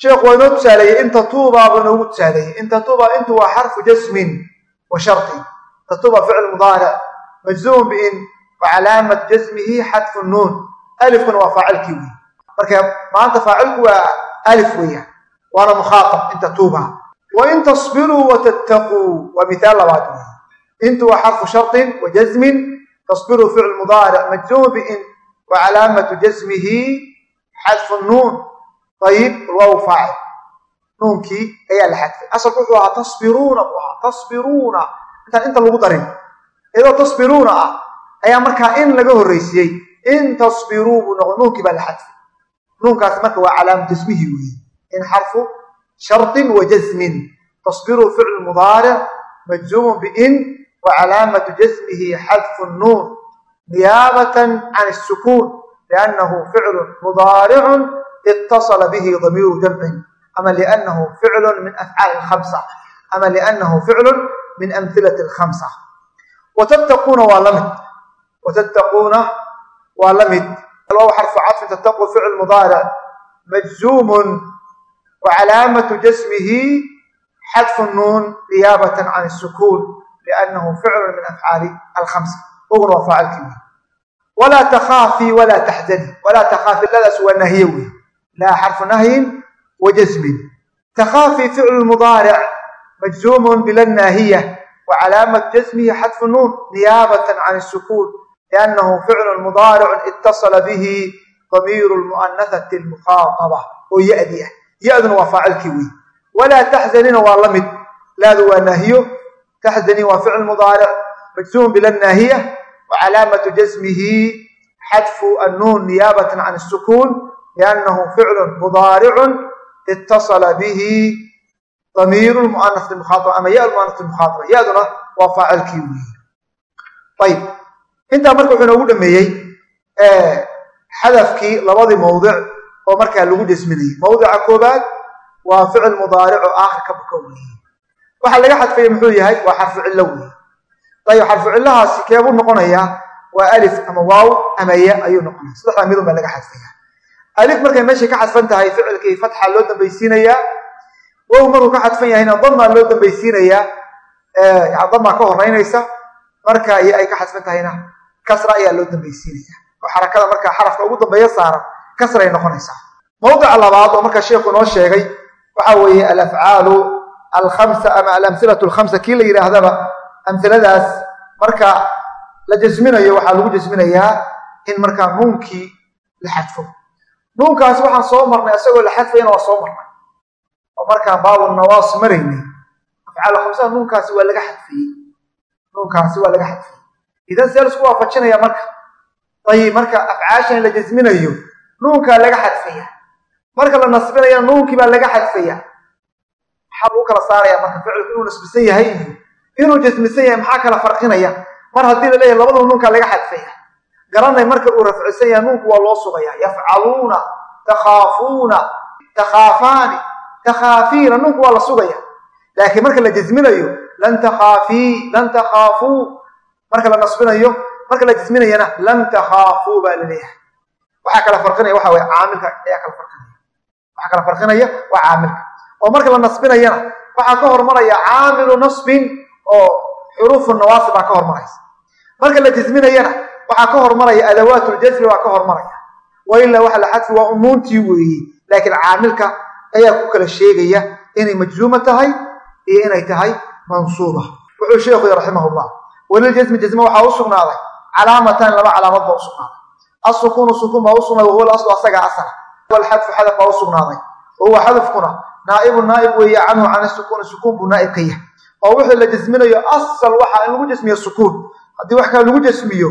Sheekhu waa inoo tusaaleeyey in tatuubaa buu inoogu tusaaleeyey. In tatuubaa intu waa xarfu jasmin wa shartin tatuuba ficil mudaaric majzuum biin wa calaamat jasmihi xadfu nuun alifkuna waa faacilkii wey marka maanta faacilku waa alif weeyaan waana mukhaatab inta tuuba. Wain tasbiruu watattaquu waa mithaal labaad wey intu waa xarfu sharطin wa jazmin tasbiruu ficl mudaaric majzuum biin wa calaamatu jazmihi xadfu nuun. Ayib waw faacil. Nuunkii ayaa la xadfay. Asalku wuxuu ahaa tasbiruuna buu ahaa tasbiruuna. Intaan inta lagu darin iyadoo tasbiruuna ah ayaa markaa in laga horraysiiyey حذف النون طيب الواو فاعل نونكي هي الحذف أصل كحوها تصبرون أبوها تصبرون أنت أنت اللي قدرين إذا تصبرون أي مركا إن لقوه الرئيسي إن تصبروا نونكي بالحذف نونك أثمك وعلامة جزمه إن حرف شرط وجزم تصبروا فعل مضارع مجزوم بإن وعلامة جزمه حذف النون نيابة عن السكون لأنه فعل مضارع اتصل به ضمير جمع أما لأنه فعل waa la mid. Alwaw xarfu cadfin tataqu ficl mudaaric majzuumun wa calaamatu jasmihi xadfu nuun niyaabatan can isukuun liannahu ficlun min afcaali alkhamsa uguna waa faacilkii. Walaa takhaafi walaa taxzani. Walaa takhaafi ladaas waa naahiye wey laa xarfu nahyin wa jasmin. Takhaafi ficlu mudaaric majzuumun bila naahiya wa calaamatu jasmihi xadfu nuun niyaabatan can isukuun liannahu ficlun mudaaricun itasala bihi damiiru lmu'anahati almukhaaaba oo yadi ah yaduna waa faacilkii wey walaa taxzanina waa la mid laadu waa naahiyo taxzani waa ficl mudaaric majsuumun bilanaahiya wa calaamatu jasmihi xadfu annuun niyaabatan can asukuun liannahu ficlun mudaaricun itasala bihi damiiru lmu'anati almukhaaaba ama ya lmu'anati almukhaaaba yaduna waa faacilkii wey ayb intaa marka wuxuu inoogu dhameeyey xadafkii labadii mawdic oo markaa lagu jasminayey mawdica koobaad waa ficil mudaaric oo aakhir ka baka weeye. Waxaa laga xadfaya muxuu yahay? Waa xarfu cillo weeye. Ayib xarfu cillahaasi keebuu noqonayaa waa alif ama waaw ama ya ayuu noqonaya. Saddexdaa midun baa laga xadfaya. Alif markay meeshay ka xadfan tahay ficilkii fatxa loo dambaysiinayaa wow markuu ka xadfan yahayna damaa loo dambaysiinayaa damaa ka horeynaysa marka iyo ay ka xadfan tahayna kasra ayaa loo dambaysiinaya oo xarakada markaa xarafka ugu dambeeya saaran kasray noqonaysaa. Mawdica labaad oo markaa sheekhu noo sheegay waxa weeye alafcaalu alkhamsa ama alamhilatu alkhamsa kii la yidhaahdaba amhiladaas marka la jasminayo waxaa lagu jasminayaa in markaa nuunkii la xadfo. Nuunkaasi waxaan soo marnay isagoo la xadfayana waa soo marnay. Oo markaan baabu nawaas maraynay. Afcaal khamsaha nuunkaasi waa laga xadfiyey nuunkaasi waa laga xadfiyey idan see la isku waafajinaya marka ayib marka afcaashan la jasminayo nuunkaa laga xadfaya. Marka la nasbinayana nuunkii baa laga xadfaya. Maxaa lagu kala saaraya marka ficilku inuu nasbisan yahay? Inuu jasmisan yahay maxaa kala farqinaya? Mar haddii la leeyahay labadaba nuunkaa laga xadfaya. Garanay marka uu rafcisan yahay nuunku waa loo sugaya. Yafcaluuna takhaafuuna takhaafaani takhaafiina nuunku waa la sugaya. Laakiin marka la jasminayo lan takhaafii lan takhaafuu marka la nasbinayo marka la jasminayana lam takhaafuu baa la leeyahay. Waxaa kala farqinaya waxa weye caamilka ayaa kala farqinaya. Waxaa kala farqinaya waa caamilka. Oo marka la nasbinayana waxaa ka hormaraya caamilu nasbin oo xuruufu nawaasi baa ka hormaraysa. Marka la jasminayana waxaa ka hormaraya adawaatuljasmi baa ka hormaraya. Wailaa waxa la xadfi waa umuuntii weeye laakiin caamilka ayaa ku kala sheegaya inay majzuuma tahay iyo inay tahay mansuuba. Wuxuu sheekhu yhi raximahullah waliljasmi jasme waxaa u sugnaaday. Calaamatan laba calaamad baa u sugnaaday. Asukuunu sukuun baa u sugnaaday wahuwa aslu asagaa asala walxadfu xadaf baa u sugnaaday. Wahuwa xadafkuna naa'ibu naa'ib weeye canhu can sukuuni sukuun buu naa'ib ka yahay. Oo wixii la jasminayo asal waxa in lagu jasmiyo sukuun. Haddii wax kale lagu jasmiyo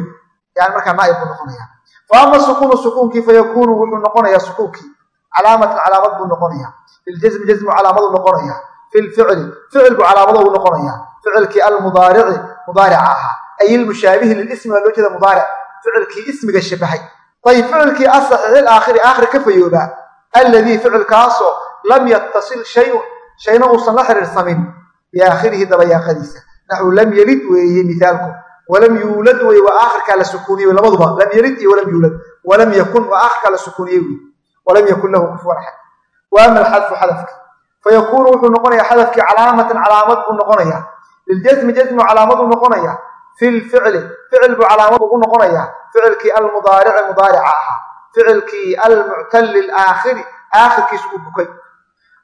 yani markaa naa'ib buu noqonaya fa ama sukuunu sukuunkii fayakuunu wuxuu noqonayaa sukuunkii. Calaamatan calaamad buu noqonaya filjasmi jasmu calaamadu noqonaya fi lficli ficil buu calaamado ugu noqonaya ficilkii almudaarici mudaarica ahaa. Ay ilmushaabihi lilismi baa loo jeeda mudaaric ficilkii ismiga shabahay. Ayib ficilkii asaxiixil aakhiri aakhir ka fayoobaa alladii ficilkaasoo lam yattasil shayun shayna uusan la xiriirsamin biaakhirihi dabayaaqadiisa. Naxwu lam yelid weeye mithaalku. Walam yuulad weye waa aakhirkaa la sukuuniyey labaduba. Lam yelid iyo walam yuulad. Walam yakun waa aakhirkaa la sukuuniyey wey walam yakun lahu kufuwan axad. Wa ama alxadfu xadafka fayakuunu wuxuu noqonayaa xadafkii calaamatan calaamad buu noqonayaa liljasmi jasmu calaamadu noqonaya fi lficli ficil buu calaamad ugu noqonayaa ficilkii almudaarici mudaarica ahaa ficilkii almuctali laakhiri aakhirkiisa uu bukay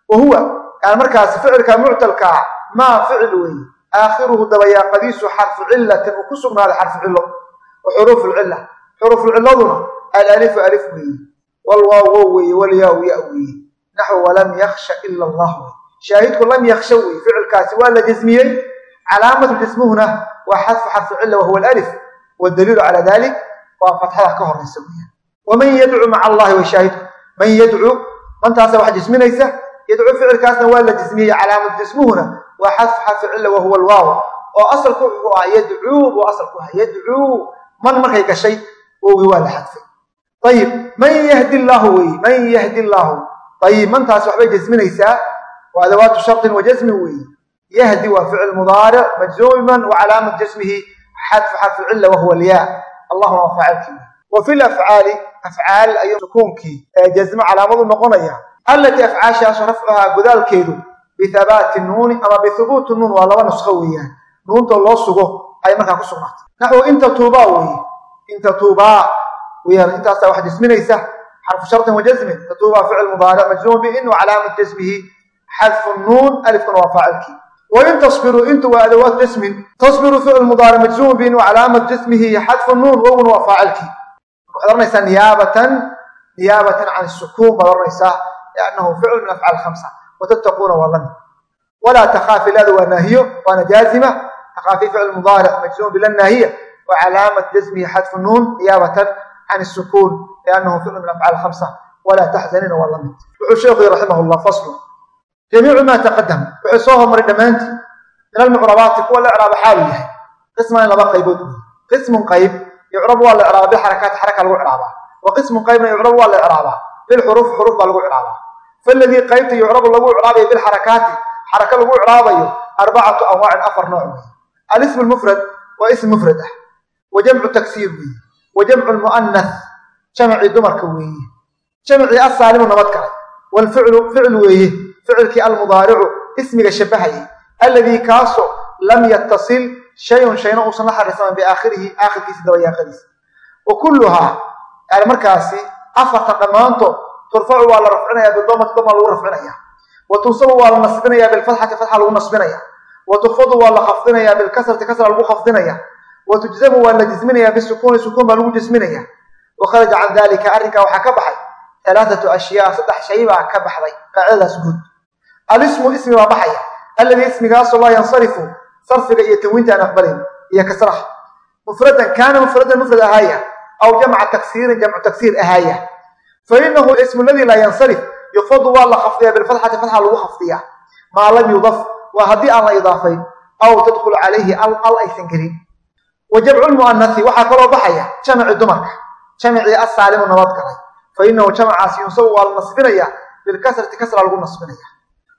wa huwa yani markaasi ficilka muctalka ah maa ficil weeye aakhiruhu dabayaaqadiisu xarfu cilatin uu ku sugnaaday xarfu cilo wa xuruufu lcila xuruufulciladuna alalifu alif weeye walwaaw wow weeye walyaaw ya weeye naxw walam yaksha ila allah calaamatu jasmuhuna waa xadfu xarfu cila wahuwa alif wadaliilu cala dalik waa fatxada ka horaysa weyaan waman yadcu maca allahi way shaahidku man yadcu mantaasa wax jasminaysa yadcu ficilkaasna waa la jasmiyey calaamatu jasmuhuna waa xadfu xarfu cila wahuwa alwaaw oo asalku wuxuu ah yadcuu buu asalku ah yadcuu man markay gashay wowgii waa la xadfay. Ayib man yahdi llaahu weye man yahdi llaahu ayib mantaasi waxbay jasminaysaa waa yahdi waa ficil mudaaric majzuuman wa calaamat jasmihi xadfu xarfu cila wahuwa alyaa allahuma waa faacilkii wa fi lafcaali afcaal ayuu sukuunkii ee jasmo calaamadu noqonaya allatii afcaashaasu rafcuhaa godaalkeedu bihabaati nuuni ama bihubuuti nuun waa laba nusqo weeyaan nuuntoo loo sugo ay markaa ku sugnaatay naxwu inta tuubaa weeye inta tuubaa weyaan intaasaa wax jasminaysa xarfu sharطin wa jasmin tatuubaa ficil mudaaric majzuum biin wa calaamat jasmihi xadfu nuun alifkuna waa faacilkii wain tasbiruu intu waa adawaat jasmin tasbiru ficil mudaaric majzuum biin wa calaamat jasmihi xadfu nuun wowguna waa faacilkii waxaad oranaysaa niyaabatan niyaabatan can sukuun baad oranaysaa liannahu ficil min afcaal khamsa watattaquuna waa la mid walaa takhaafi laada waa naahiyo waana jaazima takhaafi ficil mudaaric majzuum bila naahiya wa calaamat jasmihi xadfu nuun niyaabatan can sukuun liannahu ficil min afcaal khamsa walaa taxzanina waa la mid wuxuu sheekhu raximah llah faslu jamiicu maa taqadam wuxuu soo hormaray dhammaantii min almucrabaati kuwa la icraaba xaalu yahay qisman laba qaybood wey qismun qayb yucrabu waa la icraaba bilxarakaati xaraka lagu icraabaa wa qismun qaybna yucrabu waa la icraabaa bilxuruuf xuruuf baa lagu icraabaa faladii qaybta yucrabu lagu icraabayo bilxarakaati xaraka lagu icraabayo arbacatu anwaacin afar nooc wey alismu lmufrad waa ism mufrad ah wa ficilkii almudaaricu ismiga shabahayay alladii kaasoo lam yattasil shayun shayna uusan la xariirsaman biaakhirihi aakhirkiisi dabayaaqadiisa. Wa kulluhaa markaasi afartan dhammaantood turfacu waa la rafcinaya bidamati dama lagu rafcinaya wa tunsabu waa la nasbinaya bilfatxati fatxa lagu nasbinaya wa tukfadu waa la khafdinaya bilkasrati kasra lagu khafdinaya wa tujzamu waa la jisminaya bisukuuni sukuun baa lagu jisminaya wa kharaja can dalika arrinkaa waxaa ka baxay alaaatu ashyaa saddex shay baa ka baxday qaacidadaas guud alismu ismi baa baxaya. Alladii ismigaasoo laa yansarifu. Sarfiga iyo tanwiinta aan aqbalayn iyo kasraha mufradan kaana mufradan mufrad ahaaya. Aw jamca taksiirin jamcu taksiir ahaaya. Fa ismu ladii laa yansarif. Yufadu waa la khafdiya bilfatxati fatxa lagu khafdiya maa lam yudaf. Waa haddii aan la idaafayn aw tadkhulu calayhi al aysan gelin wa jamcu lmu'anasi waxaa kaloo baxaya jamci dumarka. Jamcii asaalimu nabad galay fa inahu jamcaasi yunsabu waa la nasbinaya bilkasrati kasra lagu nasbinaya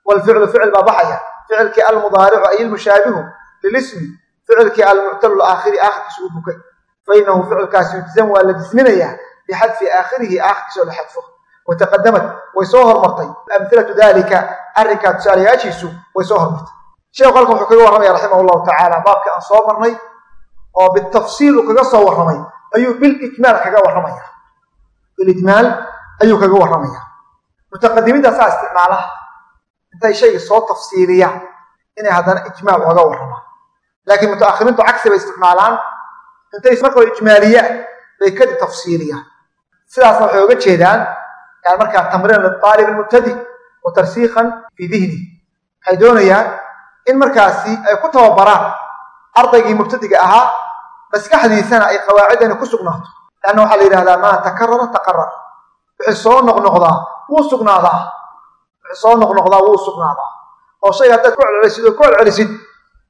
waalficlu ficil baa baxaya ficilkii almudaaricu ay ilmushaabihu lilismi ficilkii almuctalu aakhiri aakhirkiisa u bukay fa inahu ficilkaasi yujzam waa la jisminayaa bixadfi aakhirihi aakhirkiisa oo la xadfo wataqadamat way soo hormartay amhilatu dalika arrinkaa tusaalayaashiisu way soo hormartay sheekhu halkan wuxuu kaga warramaya raximah llahu tacaala baabkii aan soo marnay oo bitafsiil uu kaga soo warramay ayuu bilijmaal kaga warramaya bilijmaal ayuu kaga warramaya intay shayga soo tafsiiriyaan inay haddana ijmaal oga warramaan laakiin mutaakhiriintu cagsi bay isticmaalaan. Intay marka ijmaaliyaan bay kadib tafsiiriyaan. Sidaasna waxay oga jeedaan yani markaa tamriin liaalib mubtadi wa tarsiikhan fii dihni. Waxay doonayaan in markaasi ay ku tababaraan ardaygii mubtadiga ahaa maskaxdiisana ay qawaacidani ku sugnaato. Leanna waxaa la yidhahdaa maa takarara taqarar wixii soo noqnoqdaa wuu sugnaadaa soo noqnoqdaa wuu sugnaadaa. Oo shay haddaad ku celcelisid oo ku celcelisid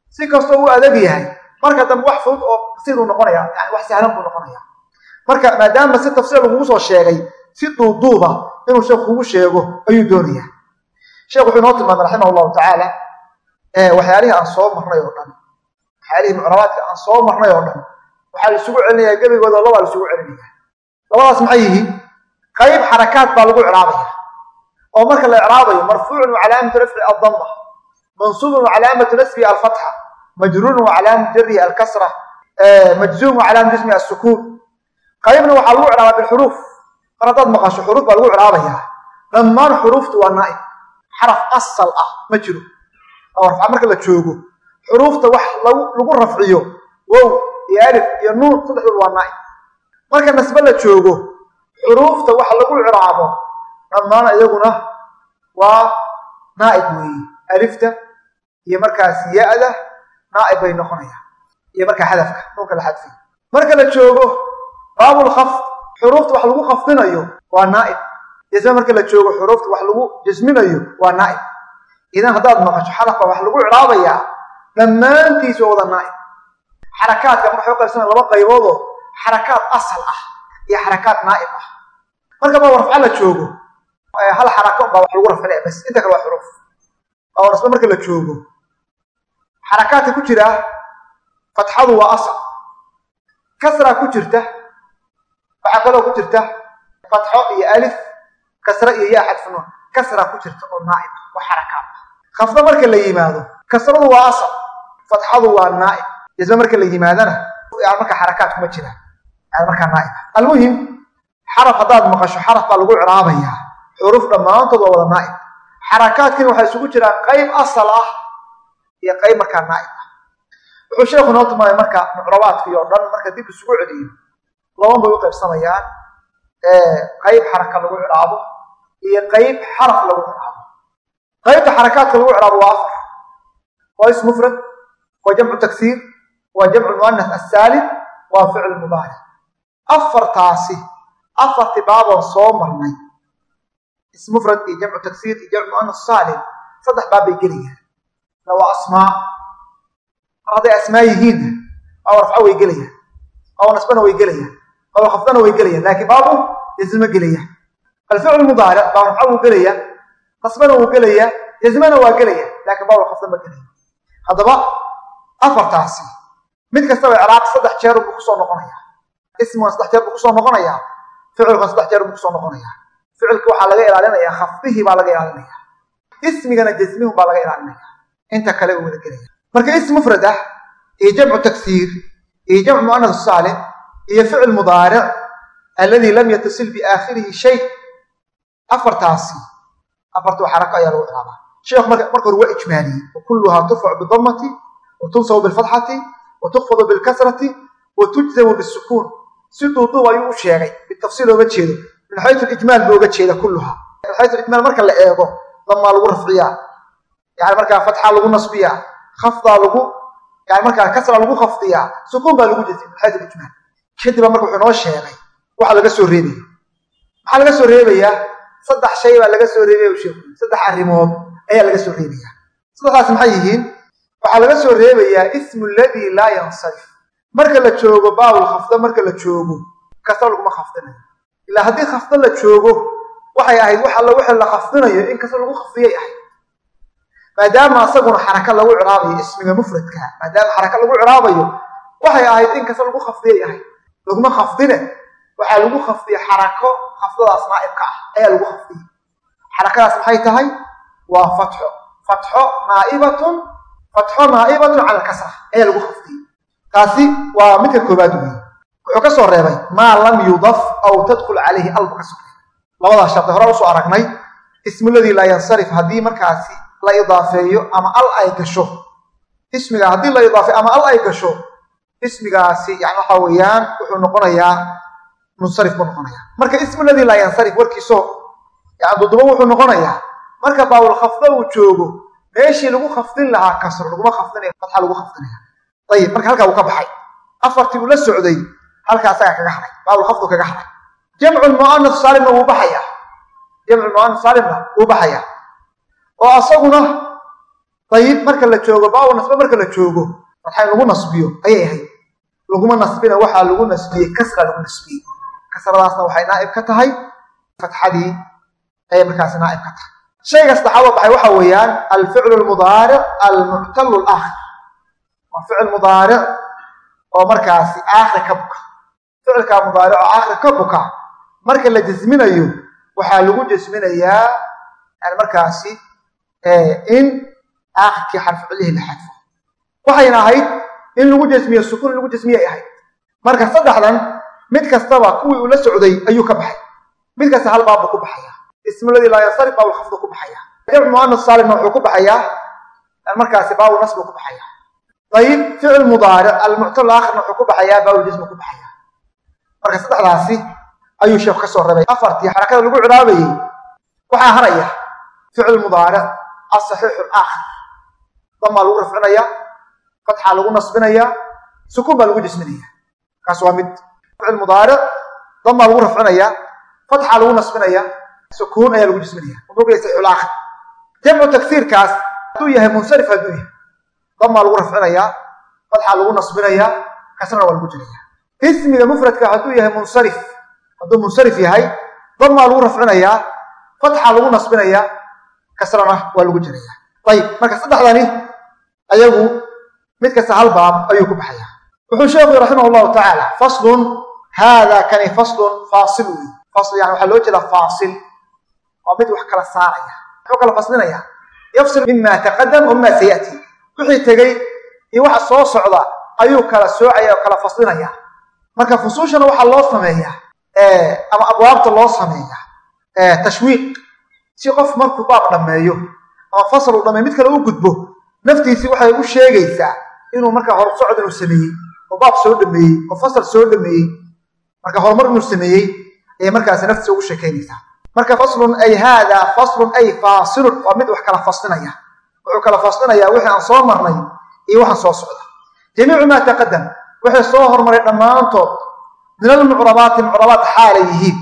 si kastoo uu adag yahay. Marka dambe wax fudud oo siduu noqonaya yani wax sahlan buu noqonaya marka maadaama si tafsiir lagugu soo sheegay si duuduuba inuu sheekh kugu sheego ayuu doonaya. Sheekh wuxuu inoo tilmaamay raximah llahu tacaala waxyaalihii aan soo marnay oo dhan waxyaalihii mucrabaadka aan soo marnay oo dhan waxaa isugu celinayaa gebigooda labaa la isugu celinaya labadaas maxay yihiin? Qayb xarakaad baa lagu icraabaya oo marka la icraabayo marfuucun wa calaamatu rafci addama mansuubun wa calaamatu nasbihi alfatxa majruurun wa calaamatu jarihi alkasra majzuum wa calaamatu jismihi assukuun. Qaybna waxaa lagu icraabaa bilxuruuf. Mar haddaad maqasho xuruuf baa lagu icraabayaa. Dhammaan xuruuftu waa naa'ib. Xaraf asal ah ma oo marka la joogo. Xuruufta wax lagu rafciyo wow iyo alif iyo nuun saddexdood waa naa'ib. Marka nasbe la joogo xuruufta wax lagu icraabo dhammaan iyaguna waa naa'ib weeye alifta iyo markaas ya-da naa'ib bay noqonayaan. Iyo markaa xadafka nuunka la xadfay. Marka la joogo baabulkhafd xuruufta wax lagu khafdinayo waa naa'ib. Isma marka la joogo xuruufta wax lagu jasminayo waa naa'ib. Idan haddaad maqasho xarafka wax lagu icraabayaa dhammaantiis waa wada naa'ib. Xarakaadka marka waxay u qaybsamaya laba qayboodoo xarakaad asal ah iyo xarakaad naa'ib ah. Marka baa rafca la joogo hal xaraka baa wax lagu rafcinaya bas inta kale waa xuruuf. Oo rasbe marka la joogo xarakaadka ku jira fatxadu waa asal. Kasraa ku jirta waxaa kaloo ku jirta fatxo iyo alif kasra iyo yaa xadfunuun kasraa ku jirta oo naa'ib waa xarakaad. Khafdo marka la yimaado kasradu waa asal fatxadu waa naa'ib. Isma marka la yimaadana marka xarakaad kuma jiraan markaa naa'ib. Almuhim xaraf haddaad maqasho xaraf baa lagu icraabayaa xuruuf dhammaantood waa wada naa'ib. Xarakaadkina waxay isugu jiraan qayb asal ah iyo qayb markaa naa'ib ah. Wuxuu sheekhu noo tilmaamay marka mucrabaadkii oo dhan marka dib isugu celiyo laban bay u qaybsamayaan qayb xaraka lagu icraabo iyo qayb xaraf lagu icraabo qaybta xarakaadka lagu icraabo waa afar. Waa is mufrad waa jamcu taksiir waa jamcu muanas assaalim waa ficl mubaaric afartaasi afarti baaboon soo marnay mufrad iyo jamcu tagsiir iyo jamcu muanas saalim saddex baab bay gelayaan waa asmaa mar hadday asmaa yihiinna baabu rafco way gelayaan baabu nasbana way gelayaan baabu khafdana way gelayaan laakiin baabu jazma gelaya alficlu mudaaric baabu rafco wuu gelaya nasbana wuu gelaya jazmana waa gelaya laakiin baabu khafda ma gelaya haddaba afartaasi. Mid kastaba icraaq saddex jeer buu ku soo noqonayaa ficilka waxaa laga ilaalinayaa khafdihii baa laga ilaalinaya ismigana jasmihun baa laga ilaalinaya inta kale uu wada gelaya. Marka ism mufrad ah iyo jamcu tagsiir iyo jamcu muanas saalim iyo ficil mudaaric alladii lam yatasil biaakhirihi shay afartaasi afartu xarako ayaa lagu cilaabaa sheekhu marka hore waa ijmaaliyey wa kulluhaa turfacu bidamati bilfatxati wa bilkasrati wa bisukuun. Si duuduub ayuu u sheegay bitafsiil oga jeedo min xaytu ijmaal buu oga jeeda kulluhaa min xaytu ijmaal marka la eego damaa lagu rafciyaa yani markaa fatxa lagu nasbiyaa khafdaa lagu yani markaa kasra lagu khafdiyaa sukuun baa lagu jezay min xaytu ijmaal kadibba marka wuxuu noo sheegay waxa laga soo reebaya. Maxaa laga soo reebayaa saddex shay baa laga soo reebaya u sheeku saddex arrimood ayaa laga soo reebaya. Saddexdaas maxay yihiin? Waxaa laga soo reebayaa ismu ladii laa yansarif. Marka la joogo marka la joogo kasra laguma ilaa haddii khafdo la joogo waxay ahayd wax alla wixii la khafdinayo in kasra lagu khafdiyay ahayd maadaama asaguna xaraka lagu ciraabayo ismiga mufradka maadaama xaraka lagu ciraabayo waxay ahayd in kasra lagu khafdiyay ahayd laguma khafdine waxaa lagu khafdiyey xarako khafdadaas naa'ibka ah ayaa lagu khafdiyey xarakadaas maxay tahay? Waa fatxo. Fatxo naaibatun fatxo naa'ibatun cala ayaa lagu khafdiyey taasi waa midka koobaad weeye wuxuu ka soo reebay maa lam yudaf aw tadkul calayhi albu ka soo reebay labadaas shardi hore u soo aragnay ismu ladii laa yansarif haddii markaasi la idaafeeyo ama al ay gasho. Ismiga haddii la idaafeeyo ama al ay gasho ismigaasi yani waxa weeyaan wuxuu noqonayaa munsarif buu noqonayaa. Marka ismu ladii yansarif warkiiso yani dudubo wuxuu noqonayaa marka baawul khafda uu joogo meeshii lagu khafdin lahaa kasro laguma khafdinaya fatxa lagu khafdinaya. Ayib marka halkaa uu ka baxay. Afartii uu la socday halkaa asagaa kaga haray baawul khafdu kaga haray jamcu muanas saalimna wuu baxaya jamcu muanas saalimna wuu baxaya oo asaguna dayib marka la joogo baabu nasbe marka la joogo in lagu nasbiyo ayay ahayd. Laguma nasbina waxaa lagu nasbiyey kasra lagu nasbiyey. Kasradaasna waxay naa'ib ka tahay fatxadii ayay markaasi naa'ib ka tahay. Shayga saddexaadoo baxay waxa weeyaan alficlu lmudaaric almuctalu laakhir waa ficil mudaaric oo markaasi aakhir ka buka ficilkaa mudaaric oo aakhir ka buka marka la jasminayo waxaa lagu jasminayaa markaasi in aakhirkii xarfu cilihii la xadfo. Waxayna ahayd in lagu jasmiyo sukuun in lagu jasmiyay ahayd. Marka saddexdan mid kastaba kuwii uu la socday ayuu ka baxay. Mid kasta hal baab buu ku baxaya ismuladii laa yansarif baabu khafdu ku baxaya jamcu muanas saalimna wuxuu ku baxayaa markaasi baabu nasbu ku baxaya ayib ficil mudaaric almuctal aakhirna wuxuu ku baxayaa baabu jismu ku baxaya marka saddexdaasi ayuu sheekhu ka soo rabay. Afartii xarakada lagu ciraabayey waxaa haraya ficil mudaaric asaxiixu laakhir damaa lagu rafcinaya fatxaa lagu nasbinaya sukuun baa lagu jisminaya. Kaas waa mid ficil mudaaric damaa lagu rafcinaya fatxaa lagu nasbinaya sukuun ayaa lagu jisminaya. Mabogaya saxiixul aakhir jamcu tagsiirkaas hadduu yahay munsarif hadduu yahay damaa lagu rafcinaya fatxaa lagu nasbinaya kasrana waa lagu jiraya ismiga mufradka hadduu yahay munsarif. Hadduu munsarif yahay damaa lagu rafcinaya fatxaa lagu nasbinaya kasrana waa lagu jiraya ayib marka saddexdani ayagu mid kasta hal baab ayuu ku baxaya wuxuu sheekhu raximah llahu tacaala faslun haada kani faslun faasil. Wey fasl yani waxaa loo jeedaa faasil. Waa mid wax kala saaraya muxuu kala faslinaya. Yafsil mima taqadam wa sayati. Wixii tegey iyo waxa soo socda ayuu kala soocaya oo kala faslinaya marka fusuushana waxaa loo sameeya ama abwaabta loo sameeya tashwiiq. Si qof markuu baab dhammeeyo ama fasal uu dhammeeyo mid kale u gudbo naftiisii waxay u sheegaysaa inuu markaa horsocod inuu sameeyey oo baab soo dhameeyey oo fasal soo dhameeyey marka horumar inuu sameeyey ayay markaasi naftiisa ugu sheekaynaysaa. Marka faslun ay haada faslun ay faasilun waa mid wax kala faslinaya. Wuxuu kala faslinayaa wixii aan soo marnay iyo waxaan soo socda. Jamiicu maa taqadam waxay soo hormaray dhammaantood min almucrabaati mucrabaat xaalay yihiin.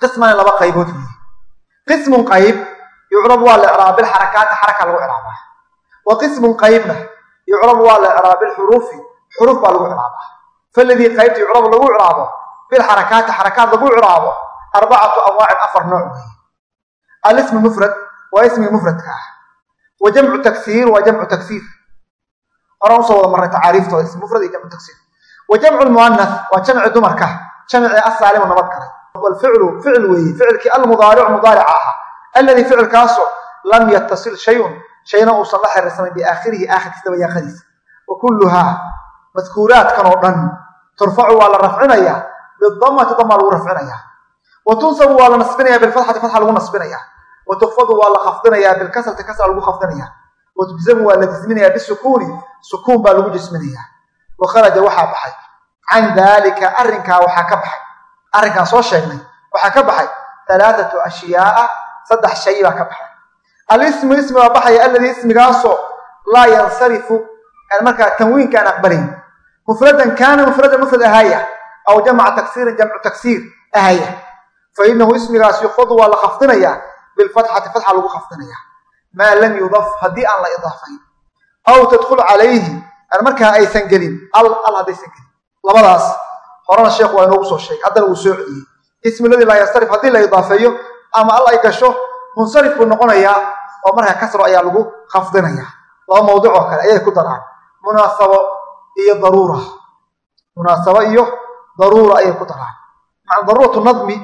Qismaan laba qaybood weeye qismun qayb yucrabu waa la icraaba bilxarakaati xaraka lagu icraabaa. Wa qismun qaybna yucrabu waa la icraaba bilxuruufi xuruuf baa lagu icraabaa. Faladii qaybta yucrabu lagu icraabo bilxarakaati xarakaat lagu icraabo arbacatu anwaacin afar nooc weeye alismu mufrad waa ismiga mufradka ah wa jamcu taksiir waa jamcu taksiir horaan u soo wada marray tacaariiftooda mufrad iyo jamcu taksiir wa jamcu lmu'anas waa jamci dumarka jamci asaalimu nabad galay walficlu ficil weeye ficilkii almudaaricu mudaarica ahaa alladii ficilkaasoo lam yatasil shayun shayna uusan la xiriirsanayn biaakhirihi aakhirkiisa dabayaaqadiisa wa kulluhaa madkuuraadkan oo dhan turfacu waa la rafcinayaa bidamati dama lagu rafcinayaa wa tunsabu waa la nasbinayaa bilfatxati fatxa lagu nasbinayaa wa tukfadu waa la khafdinayaa bilkasrati kasra lagu khafdinayaa wa tujzamu waa la jisminayaa bisukuuni sukuun baa lagu jisminayaa. Wa kharaja waxaa baxay. Can daalika arrinkaa waxaa ka baxay. Arrinkaan soo sheegnay waxaa ka baxay alaaatu ashyaaa saddex shay baa ka baxay. Alismu ismi baa baxaya alladii ismigaasoo laa yansarifu markaa tanwiinka aan aqbalayn mufradan kaana mufradan mufrad ahaya aw jamca taksiirin jamcu taksiir ahaya fa inahu ismigaas yukfadu waa la khafdinayaa bilfatxati fatxa lagu khafdinayaa maa lam yudaf haddii aan la idaafayn aw tadkhul calayhi markaa aysan gelin. Al al haddaysan gelin. Labadaas horena sheekhu waa inoogu soo sheegay haddana wuu soo celiyey ismi ladii laa yansarif haddii la idaafeeyo ama al ay gasho munsarif buu noqonayaa oo markaa kasro ayaa lagu khafdinayaa laba mawduc oo kale ayay ku daraan. Munaasabo iyo daruura. Munaasabo iyo daruura ayay ku daraan. Maca daruuratu nadmi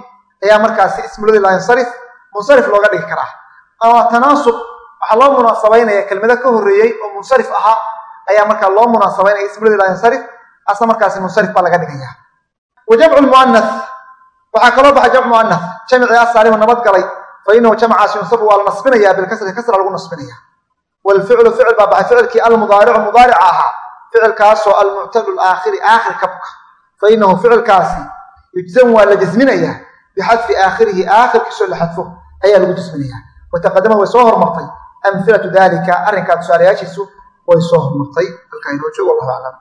ayaa markaasi ismi ladii laa yansarif munsarif looga dhigi karaa waxaa loo munaasabaynaya kelmado ka horreeyey oo munsarif ahaa ayaa markaa loo munaasabaynaya ismi ladii laa yansarif asna markaasi munsarif baa laga dhigaya. Wa jamcu waxaa kaloo baxa jamcu mu'anas jamcii asaalimu nabad galay fa inahu jamcaas yunsabu waa la bilkasri kasra lagu nasbinaya waalficlu ficil baa baxay ficilkii almudaaricu mudaarica ahaa ficilkaasoo almuctalu laakhiri aakhir ka buka fa inahu ficilkaasi yujzamu waa la jasminayaa bixadfi aakhirihi aakhirkiisoo la xadfo ayaa lagu jasminayaa. Wataqadama way soo hormartay amhilatu dalika arrinkaa tusaalayaashiisu way soo hormartay halkaa inoo joog wallahu aclam